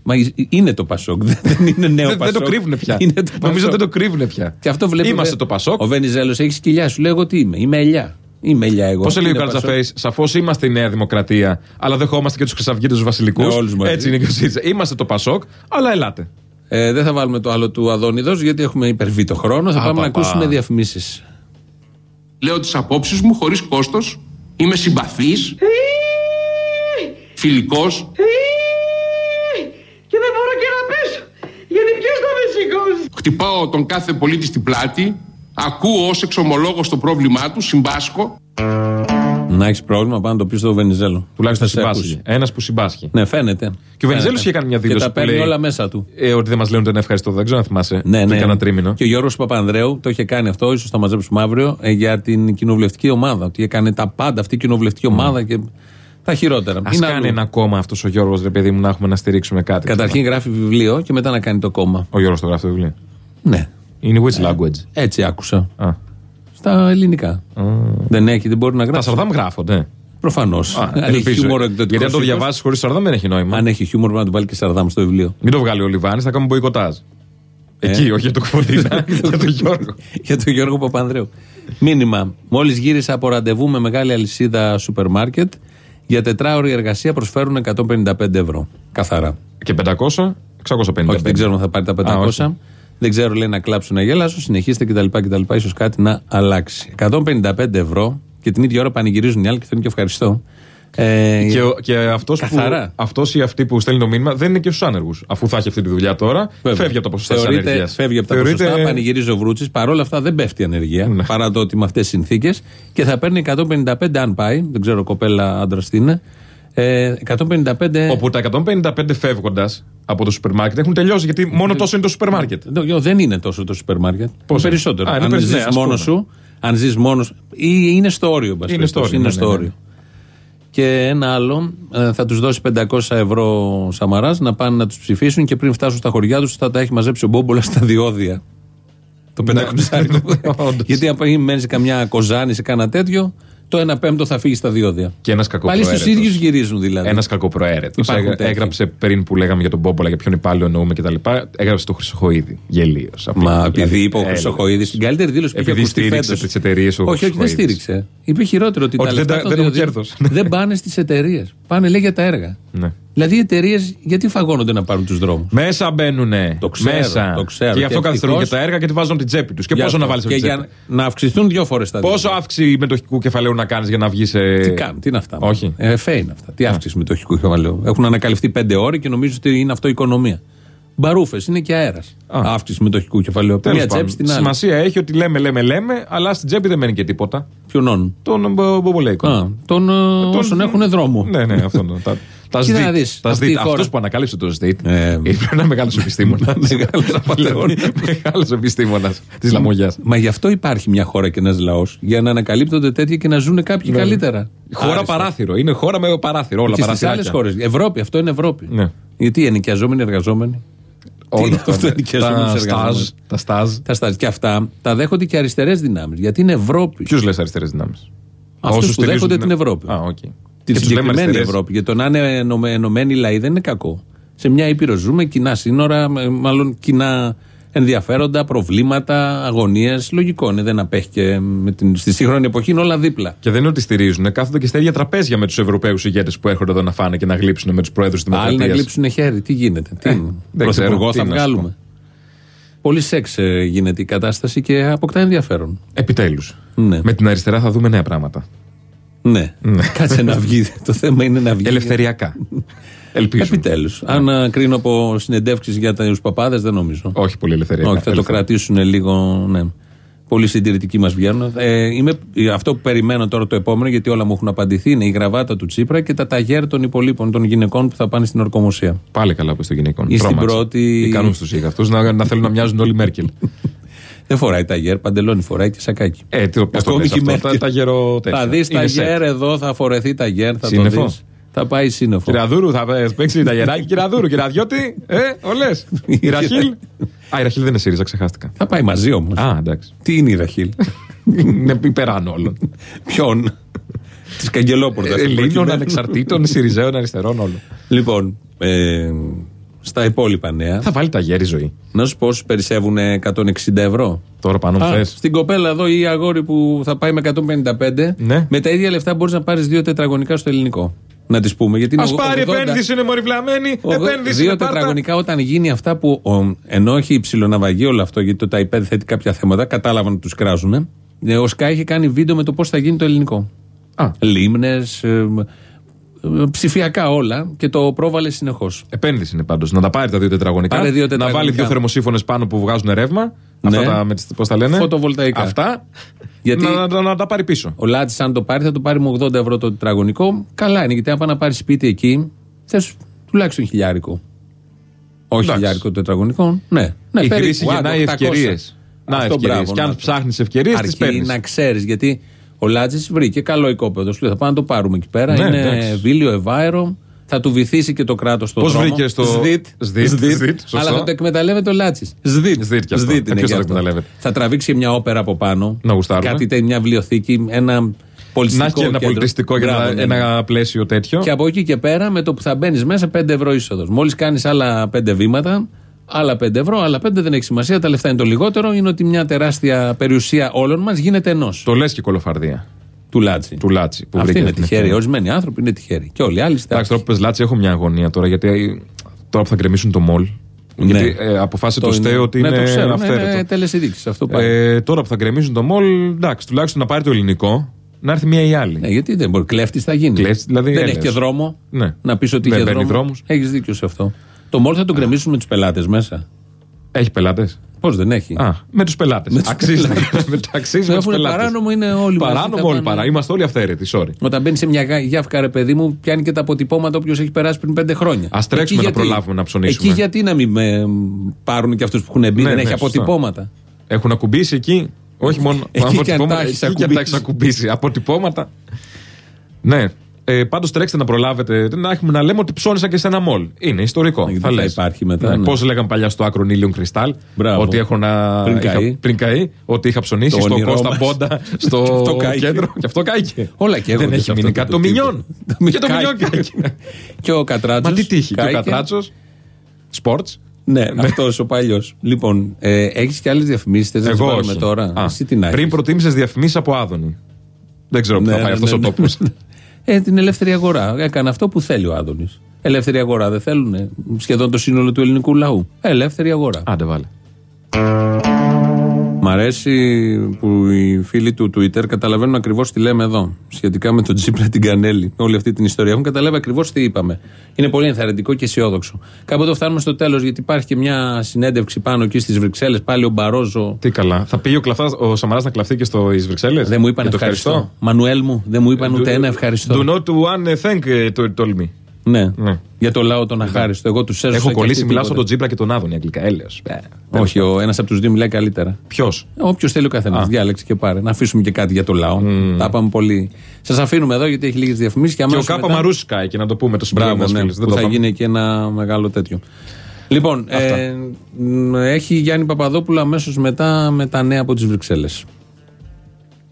S1: Μα είναι το Πασόκ, δεν είναι νέο
S2: Δεν,
S1: Πασόκ.
S2: δεν το κρύβουν πια.
S1: Είναι το
S2: Νομίζω
S1: Πασόκ.
S2: δεν το κρύβουν πια.
S1: Και αυτό βλέπω.
S2: Είμαστε το Πασόκ.
S1: Ο Βενιζέλος έχει σκυλιά, σου λέγω τι είμαι. Είμαι ελιά. Είμαι ελιά εγώ.
S2: Πώς έλεγε ο
S1: Είναι
S2: Καλτζαφέη, σαφώς είμαστε η Νέα Δημοκρατία, αλλά δεχόμαστε και τους Χρυσαυγίτες τους Βασιλικούς.
S1: Ναι, όλους μαζί.
S2: Έτσι είναι και ο ΣΥΡΙΖΑ. Είμαστε το Πασόκ, αλλά ελάτε.
S1: Ε, δεν θα βάλουμε το άλλο του Αδόνιδος γιατί έχουμε υπερβεί το χρόνο. Θα
S2: Α,
S1: πάμε να
S2: παπά.
S1: ακούσουμε διαφημίσεις.
S9: Λέω τις απόψεις μου χωρίς κόστος. Είμαι συμπαθής. Φιλικός. Χτυπάω τον κάθε πολίτη στην πλάτη. Ακούω ως εξομολόγος το πρόβλημά του. Συμπάσκω.
S1: Να έχεις πρόβλημα, πάνω το πεις στο Βενιζέλο.
S2: Τουλάχιστον
S1: Θα σε ακούσει.
S2: συμπάσχει. Ένας που συμπάσχει.
S1: Ναι, φαίνεται.
S2: Και ο Βενιζέλος
S1: Φαίνεται.
S2: είχε κάνει μια
S1: Και
S2: δήλωση
S1: τα
S2: που
S1: παίρνει
S2: λέει-
S1: όλα μέσα του.
S2: Ε, ότι δεν μας λένε τον ευχαριστώ, δεν ξέρω αν θυμάσαι.
S1: Ναι,
S2: Πριν
S1: ναι.
S2: Κάνα τρίμηνο.
S1: Και ο Γιώργος Παπανδρέου το είχε κάνει αυτό, ίσως θα μαζέψουμε αύριο, ε, για την κοινοβουλευτική ομάδα. Ότι έκανε τα πάντα αυτή η κοινοβουλευτική ομάδα και τα χειρότερα.
S2: Α
S1: Είναι
S2: κάνει
S1: αλλού.
S2: ένα κόμμα αυτός ο Γιώργος, ρε παιδί μου, να έχουμε να στηρίξουμε κάτι.
S1: Καταρχήν γράφει βιβλίο και μετά να κάνει το κόμμα.
S2: Ο Γιώργος το γράφει το βιβλίο.
S1: Ναι,
S2: Είναι which language;
S1: έτσι άκουσα.
S2: Α.
S1: Στα ελληνικά. Δεν έχει, δεν μπορεί να
S2: Τα
S1: γράψει.
S2: Σαρδάμ γράφονται.
S1: Προφανώς.
S2: Α, ελπίζω. Γιατί αν το διαβάσεις χωρίς Σαρδάμ δεν έχει νόημα.
S1: Αν έχει χιούμορ, μπορεί να του βάλει και σαρδάμ στο βιβλίο.
S2: Μην το βγάλει ο Λιβάνης, θα κάνουμε μποϊκοτάζ.
S1: Ε.
S2: Εκεί, όχι για το Κοφοντίνα, για τον Γιώργο.
S1: για τον Γιώργο Παπανδρέου. Μήνυμα. Μόλις γύρισα από ραντεβού με μεγάλη αλυσίδα σούπερ μάρκετ, για τετράωρη εργασία προσφέρουν 155 ευρώ. Καθαρά.
S2: Και 500, 650.
S1: Όχι, δεν ξέρουμε αν θα πάρει τα 500.
S2: Α, όχι.
S1: Δεν ξέρω, λέει να κλάψουν να γελάσουν. Συνεχίστε κτλ. κτλ. σω κάτι να αλλάξει. 155 ευρώ και την ίδια ώρα πανηγυρίζουν οι άλλοι και θέλουν και ευχαριστώ. Ε,
S2: Και, ο- και αυτός, που,
S1: Καθαρά.
S2: αυτός ή αυτή που στέλνει το μήνυμα δεν είναι και στους άνεργους. Αφού θα έχει αυτή τη δουλειά τώρα,
S1: Βέβαια.
S2: φεύγει από τα ποσοστά της
S1: Θεωρείται-
S2: ανεργίας.
S1: Φεύγει από τα ποσοστά, πανηγυρίζει ο Βρούτσης. Παρ' όλα αυτά δεν πέφτει η ανεργία.
S2: Ναι.
S1: Παρά το ότι με αυτές τις συνθήκες. Και θα παίρνει 155 αν πάει. Δεν ξέρω κοπέλα άντρας τι είναι. Ε, 155.
S2: Όπου τα 155 φεύγοντας από το σούπερ μάρκετ έχουν τελειώσει γιατί μόνο τόσο είναι το σούπερ μάρκετ.
S1: Δεν- Δεν είναι τόσο το σούπερ μάρκετ.
S2: Πώς
S1: Είναι;
S2: Είναι;
S1: περισσότερο.
S2: Α, είναι
S1: αν
S2: περισσότερο,
S1: ζεις
S2: ναι, ας
S1: μόνος
S2: πούμε.
S1: σου, αν ζεις μόνο σου. ή είναι στο όριο, εν πάση
S2: Είναι στο
S1: περιπτώσει,
S2: όριο,
S1: είναι
S2: ναι,
S1: στο
S2: ναι, ναι.
S1: όριο. Και ένα άλλο, ε, θα τους δώσει 500 ευρώ Σαμαράς να πάνε να τους ψηφίσουν και πριν φτάσουν στα χωριά τους θα τα έχει μαζέψει ο Μπόμπολα στα διόδια. Το 500
S2: Όντως.
S1: Γιατί αν μένει σε καμιά κοζάνη, σε κάνα τέτοιο, το 1 πέμπτο θα φύγει στα διόδια.
S2: Και ένας
S1: Πάλι στους
S2: κακοπροαίρετο.
S1: ίδιους γυρίζουν δηλαδή.
S2: Ένας κακοπροαίρετος.
S1: Υπάρχουν τέτοιοι.
S2: Έγραψε πριν που λέγαμε για τον Μπόμπολα, για ποιον υπάλληλο εννοούμε κτλ. Έγραψε το Χρυσοχοίδη. Γελίος.
S1: Μα επειδή είπε ο Χρυσοχοίδης στην καλύτερη δήλωση που είχε
S2: Επειδή
S1: ακουστεί
S2: στήριξε
S1: φέτος.
S2: τις εταιρείες ο
S1: Όχι, όχι, δεν
S2: Χρυσοχοίδης.
S1: στήριξε. Είπε χειρότερο ότι,
S2: Ότι
S1: τα
S2: δεν
S1: λεφτά
S2: τα-
S1: των
S2: δεν έχουν
S1: διοδίων
S2: κέρδος.
S1: δεν πάνε στις εταιρείες. Πάνε λέει για τα έργα.
S2: Ναι.
S1: Δηλαδή οι εταιρείες γιατί φαγώνονται να πάρουν τους δρόμους;
S2: Μέσα μπαίνουνε.
S1: Το ξέρω,
S2: Μέσα.
S1: το ξέρω.
S2: Και γι' αυτό
S1: Και
S2: καθυστερούν και
S1: ευτυχώς-
S2: τα έργα και τη βάζουν την τσέπη τους. Και πόσο να βάλεις
S1: Και
S2: την τσέπη;
S1: για να αυξηθούν δύο φορές τα
S2: Πόσο
S1: διόδια.
S2: αύξηση μετοχικού κεφαλαίου να κάνεις για να βγεις σε.
S1: Τι κάνουν, τι είναι αυτά;
S2: Όχι.
S1: Ε, φε είναι αυτά. Τι αύξηση μετοχικού κεφαλαίου; Έχουν ανακαλυφθεί πέντε ώρες και νομίζω ότι είναι αυτό η οικονομία. Μπαρούφες είναι και αέρας. Αύξηση μετοχικού κεφαλαίου. Από
S2: Τέλος
S1: μία
S2: πάντων.
S1: τσέπη στην άλλη.
S2: Σημασία έχει ότι λέμε, λέμε, λέμε, αλλά στην τσέπη δεν μένει και τίποτα.
S1: Ποιον
S2: Τον Μπο- Μπομπολέικο.
S1: Α, των ε, όσων έχουν δρόμο.
S2: Ναι, ναι, αυτό. ναι. Τα, τα
S1: Κοίτα να
S2: ΣΔΙΤ.
S1: δεις,
S2: Τα
S1: αυτή η
S2: ΣΔΙΤ.
S1: χώρα.
S2: Αυτός που ανακάλυψε το ΣΔΙΤ
S1: Ε,
S2: είναι ένα μεγάλο επιστήμονα.
S1: Μεγάλος απατεών.
S2: Μεγάλος επιστήμονας της λαμογιάς.
S1: Μα γι' αυτό υπάρχει μια χώρα και ένας λαός. Για να ανακαλύπτονται τέτοια και να ζουν κάποιοι καλύτερα.
S2: Ναι. Χώρα
S1: Άριστα.
S2: παράθυρο. Είναι χώρα με παράθυρο. Όλα
S1: Και στις άλλες
S2: παράθυρα.
S1: χώρες. Ευρώπη, αυτό είναι Ευρώπη.
S2: Ναι.
S1: Γιατί ενοικιαζόμενοι, εργαζόμενοι. Τι είναι αυτό, ενοικιαζόμενοι,
S2: Τα
S1: εργαζόμενοι.
S2: στάζ. Τα στάζ.
S1: Τα στάζ. Και αυτά τα δέχονται και αριστερές δυνάμεις. Γιατί είναι Ευρώπη.
S2: Ποιους λες αριστερές δυνάμεις;
S1: Αυτούς που δέχονται την Ευρώπη.
S2: Α, οκ.
S1: Τη
S2: Και τους λέμε
S1: συγκεκριμένη
S2: αριστερές.
S1: Ευρώπη. Γιατί το να είναι ενωμέ- ενωμένοι λαοί δεν είναι κακό. Σε μια ήπειρο ζούμε κοινά σύνορα, με- μάλλον κοινά ενδιαφέροντα, προβλήματα, αγωνίες. Λογικό είναι, δεν απέχει και με την, στη σύγχρονη εποχή είναι όλα δίπλα.
S2: Και δεν είναι ότι στηρίζουν. Κάθονται και στα ίδια τραπέζια με τους Ευρωπαίους ηγέτες που έρχονται εδώ να φάνε και να γλύψουν με τους προέδρους της
S1: Άλλοι να
S2: Δημοκρατίας.
S1: γλύψουν χέρι. Τι γίνεται, τι είναι;
S2: Ε, δεν ξέρω,
S1: Πρωθυπουργό
S2: τι
S1: θα
S2: να σου
S1: βγάλουμε; Πολύ σεξ ε, γίνεται η κατάσταση και αποκτά ενδιαφέρον.
S2: Επιτέλους.
S1: Ναι.
S2: Με την αριστερά θα δούμε νέα πράγματα.
S1: Ναι. Κάτσε να βγει. Το θέμα είναι να βγει.
S2: Ελευθεριακά. Ελπίζω.
S1: Επιτέλους. Αν ε, κρίνω από συνεντεύξεις για τους παπάδες, δεν νομίζω.
S2: Όχι πολύ ελευθεριακά.
S1: Όχι, θα το
S2: Ελευθερία.
S1: κρατήσουν λίγο. Ναι. Πολύ συντηρητικοί μας βγαίνουν. Ε, είμαι, αυτό που περιμένω τώρα το επόμενο, γιατί όλα μου έχουν απαντηθεί, είναι η γραβάτα του Τσίπρα και τα ταγέρ των υπολείπων των γυναικών που θα πάνε στην ορκομοσία.
S2: Πάλι καλά που των γυναικών.
S1: Ή στην
S2: Τρόμαξε.
S1: πρώτη-
S2: Τι κάνουν στους είχα αυτούς να, να θέλουν να μοιάζουν όλοι Μέρκελ.
S1: Δεν φοράει τα γέρ, παντελόνι φοράει και σακάκι.
S2: Ε, τι, πώς το
S1: Ακόμη
S2: λες
S1: και η
S2: αυτό,
S1: Μέρκελ.
S2: τα- τα γερο τέτοια.
S1: Θα δει τα
S2: Είναι set.
S1: γέρ εδώ, θα φορεθεί τα γέρ, θα το
S2: Σύννεφο.
S1: δεις. Θα πάει σύννεφο.
S2: Κύριε Αδούρου, θα παίξει τα γεράκια. Κύριε Αδούρου, κύριε Αδιώτη, ε, ολέ. Η Ραχίλ. Α, η Ραχίλ δεν είναι ΣΥΡΙΖΑ, ξεχάστηκα.
S1: Θα πάει μαζί όμως.
S2: Α, εντάξει.
S1: Τι είναι η Ραχίλ.
S2: Είναι υπεράνω όλων.
S1: Ποιον; Της Καγκελόπορτα.
S2: Ελλήνων, ανεξαρτήτων, Σιριζέων, αριστερών, όλων.
S1: Λοιπόν, ε, στα υπόλοιπα νέα.
S2: Θα βάλει τα γέρι ζωή.
S1: Να σου πω όσου περισσεύουν 160 ευρώ.
S2: Τώρα πάνω μου
S1: Α,
S2: θες.
S1: στην κοπέλα εδώ η αγόρι που θα πάει με 155,
S2: Ναι.
S1: με τα ίδια λεφτά μπορείς να πάρεις δύο τετραγωνικά στο ελληνικό. Να τις πούμε. Γιατί είναι
S2: Α πάρει
S1: 80.
S2: επένδυση, είναι μοριβλαμένη.
S1: Ογδο-
S2: Επένδυση.
S1: Δύο
S2: είναι πάρτα.
S1: τετραγωνικά όταν γίνει αυτά που. Ο, ενώ έχει υψηλοναυαγεί όλο αυτό, γιατί το ΤΑΙΠΕΔ θέτει κάποια θέματα, κατάλαβαν ότι τους κράζουν. Ε, ο Σκάι είχε κάνει βίντεο με το πώς θα γίνει το ελληνικό.
S2: Α.
S1: Λίμνες, ψηφιακά όλα και το πρόβαλε συνεχώς.
S2: Επένδυση είναι πάντως. Να τα πάρει τα δύο τετραγωνικά.
S1: Πάρε δύο
S2: Να
S1: τετραγωνικά.
S2: βάλει δύο θερμοσύφωνε πάνω που βγάζουν ρεύμα.
S1: Ναι.
S2: Αυτά τα. με τις- Πώς τα λένε.
S1: Φωτοβολταϊκά.
S2: Αυτά.
S1: Γιατί-
S2: Να, να, να τα πάρει πίσω.
S1: Ο Λάτση, αν το πάρει, θα το πάρει με 80 ευρώ το τετραγωνικό. Καλά είναι, γιατί αν πάει να πάρεις σπίτι εκεί, θες τουλάχιστον χιλιάρικο. Όχι
S2: Εντάξει.
S1: χιλιάρικο το τετραγωνικό. Ναι, ναι
S2: Η
S1: περίπου,
S2: κρίση
S1: άντε,
S2: γεννάει
S1: 800.
S2: ευκαιρίες. Να
S1: Αυτό,
S2: ευκαιρίες.
S1: μπράβο,
S2: Και αν
S1: να.
S2: ψάχνεις ευκαιρίες, τις
S1: Αρκεί
S2: παίρνεις.
S1: να ξέρεις, γιατί ο Λάτση βρήκε καλό οικόπεδο. Σου λέει θα πάμε να το πάρουμε εκεί πέρα.
S2: Ναι,
S1: είναι
S2: εντάξει.
S1: βίλιο, ευάερο. Θα του βυθίσει και το κράτος στο
S2: Πώς
S1: δρόμο.
S2: βρήκε στο-
S1: Σδίτ.
S2: Σδίτ,
S1: Σδίτ.
S2: σδίτ, σωστό.
S1: Αλλά θα το εκμεταλλεύεται ο Λάτση. Σδίτ.
S2: Σδίτ κι αυτό.
S1: Σδίτ
S2: Ε,
S1: είναι
S2: ποιος
S1: γι'
S2: θα το
S1: αυτό.
S2: εκμεταλλεύεται;
S1: Θα τραβήξει και μια όπερα από πάνω.
S2: Να γουστάρουμε.
S1: Κάτι τέτοιο, μια βιβλιοθήκη, ένα
S2: Να
S1: πολιτιστικό
S2: έχει και ένα
S1: κέντρο.
S2: πολιτιστικό για
S1: Μπράβο,
S2: ένα,
S1: ναι, ναι.
S2: ένα πλαίσιο τέτοιο.
S1: Και από εκεί και πέρα, με το που θα μπαίνεις μέσα, 5 ευρώ είσοδος. Μόλις κάνεις άλλα 5 βήματα, άλλα 5 ευρώ, άλλα 5 δεν έχει σημασία. Τα λεφτά είναι το λιγότερο. Είναι ότι μια τεράστια περιουσία όλων μας γίνεται ενός.
S2: Το λες και κολοφαρδία.
S1: Του Λάτσι.
S2: Του Λάτσι. Που
S1: Αυτοί
S2: βρήκε
S1: είναι
S2: την
S1: τυχεροί.
S2: ευκαιρία.
S1: Ορισμένοι άνθρωποι είναι τυχεροί. Και όλοι οι άλλοι
S2: Εντάξει,
S1: στάθμοι.
S2: τώρα που πες Λάτσι, έχω μια αγωνία τώρα γιατί ε, τώρα που θα γκρεμίσουν το μολ. Γιατί ε, αποφάσισε το, ΣΤΕ ότι
S1: ναι,
S2: είναι
S1: το ξέρω, ναι,
S2: αυθαίρετο.
S1: είναι τελεσυδίκηση. Αυτό πάει.
S2: Ε, τώρα που θα γκρεμίσουν το μολ, εντάξει, τουλάχιστον να πάρει το Ελληνικό, να έρθει μία ή άλλη.
S1: Ναι, γιατί δεν μπορεί. Κλέφτης θα γίνει.
S2: Κλέφτης, δηλαδή,
S1: δεν
S2: έλεος.
S1: έχει και δρόμο.
S2: Ναι.
S1: Να πεις ότι
S2: Δεν
S1: είχε
S2: παίρνει
S1: δρόμο.
S2: δρόμους.
S1: Έχεις δίκιο σε αυτό. Το μόλ θα τον γκρεμίσουν με τους πελάτες μέσα.
S2: Έχει πελάτες;
S1: Πώς δεν έχει;
S2: Α, με τους πελάτες.
S1: Με τους
S2: Αξίζει να
S1: πελάτες.
S2: με- αξίζει
S1: Το
S2: με τους
S1: έχουν
S2: πελάτες.
S1: παράνομο, είναι όλοι μαζί,
S2: Παράνομο
S1: τα
S2: όλοι
S1: πάνε.
S2: παρά. Είμαστε όλοι αυθαίρετοι, sorry.
S1: Όταν μπαίνει σε μια γα- γιάφκα, ρε παιδί μου, πιάνει και τα αποτυπώματα όποιος έχει περάσει πριν πέντε χρόνια.
S2: Ας τρέξουμε
S1: Εκεί
S2: να προλάβουμε να ψωνίσουμε.
S1: Εκεί γιατί να μην με, πάρουν και αυτούς που έχουν μπει,
S2: Ναι,
S1: δεν
S2: ναι,
S1: έχει
S2: σωστά.
S1: αποτυπώματα.
S2: Έχουν ακουμπήσει εκεί. Όχι μόνο
S1: Εκεί και αν τα
S2: αποτυπώματα.
S1: έχεις
S2: Εκεί και αν τα
S1: ακουμπήσει.
S2: έχεις ακουμπήσει. Αποτυπώματα. Ναι. Ε, Πάντως τρέξτε να προλάβετε να, έχουμε, να λέμε ότι ψώνισα και σε ένα μολ. Είναι ιστορικό.
S1: Γιατί θα
S2: λες.
S1: υπάρχει μετά, ναι.
S2: Πώς λέγαμε παλιά στο άκρο Ήλιον Κρυστάλ.
S1: Μπράβο.
S2: Ότι έχω να.
S1: Πριν
S2: είχα-
S1: καεί.
S2: πριν καεί. Ότι είχα ψωνίσει
S1: Το
S2: στο
S1: όνειρό
S2: Κώστα
S1: μας.
S2: Μπόντα
S1: Και
S2: στο
S1: αυτό κάηκε.
S2: κέντρο. Και αυτό κάηκε.
S1: Όλα και
S2: Δεν έχει μείνει κάτι. Το μηνιόν. Και το μηνιόν κάηκε.
S1: Και ο Κατράτσος.
S2: Μα τι τύχη. Και ο Κατράτσος. Σπορτς.
S1: Ναι, αυτός ο παλιός. Λοιπόν, ε, έχεις και άλλες διαφημίσεις. Θες να τις
S2: Εγώ
S1: βάλουμε
S2: όχι.
S1: τώρα;
S2: Α,
S1: Εσύ τι να
S2: πριν
S1: έχεις.
S2: προτίμησες διαφημίσεις από Άδωνη. Δεν ξέρω πού
S1: Ναι,
S2: θα πάει
S1: ναι,
S2: αυτός
S1: ναι,
S2: ο
S1: ναι.
S2: τόπος.
S1: Ε, την ελεύθερη αγορά. Έκανε αυτό που θέλει ο Άδωνης. Ελεύθερη αγορά δεν θέλουν. Σχεδόν το σύνολο του ελληνικού λαού. Ελεύθερη αγορά.
S2: Άντε βάλε.
S1: Μ' αρέσει που οι φίλοι του Twitter καταλαβαίνουν ακριβώς τι λέμε εδώ. Σχετικά με τον Τζίπρα την Κανέλη. Όλη αυτή την ιστορία. Έχουν καταλάβει ακριβώς τι είπαμε. Είναι πολύ ενθαρρυντικό και αισιόδοξο. Κάποτε φτάνουμε στο τέλος, γιατί υπάρχει και μια συνέντευξη πάνω εκεί στις Βρυξέλλες. Πάλι ο Μπαρόζο.
S2: Τι καλά. Θα πήγε ο, κλαφτάς, ο Σαμαράς να κλαφτεί και στο Βρυξέλλες;
S1: Δεν μου είπαν ευχαριστώ. Μανουέλ μου, δεν μου είπαν ούτε ένα ευχαριστώ.
S2: Do not one thank ε, to- told me.
S1: Ναι.
S2: Ναι.
S1: Για το λαό τον αχάριστο. Εγώ τους έσωσα.
S2: Έχω
S1: και
S2: κολλήσει,
S1: αυτοί
S2: μιλάω στον
S1: τίποτα.
S2: τον Τζίπρα και τον Άδωνη αγγλικά. Έλεος. Ε,
S1: Όχι, ο ένας από τους δύο μιλάει καλύτερα.
S2: Ποιος;
S1: Όποιος θέλει ο καθένας. Διάλεξε και πάρε. Να αφήσουμε και κάτι για το λαό. Τα είπαμε πολύ. Σας αφήνουμε εδώ γιατί έχει λίγες διαφημίσεις και
S2: Και ο
S1: αμέσως.
S2: Κάπα Μαρούσκα και να το πούμε το
S1: Μπράβο,
S2: συμπλήρωμα
S1: ναι,
S2: φίλους. Δεν
S1: που
S2: το
S1: θα
S2: είπαμε.
S1: γίνει και ένα μεγάλο τέτοιο. Λοιπόν,
S2: Αυτά.
S1: ε, μ, έχει Γιάννη Παπαδόπουλο αμέσως μετά με τα νέα από τις Βρυξέλλες.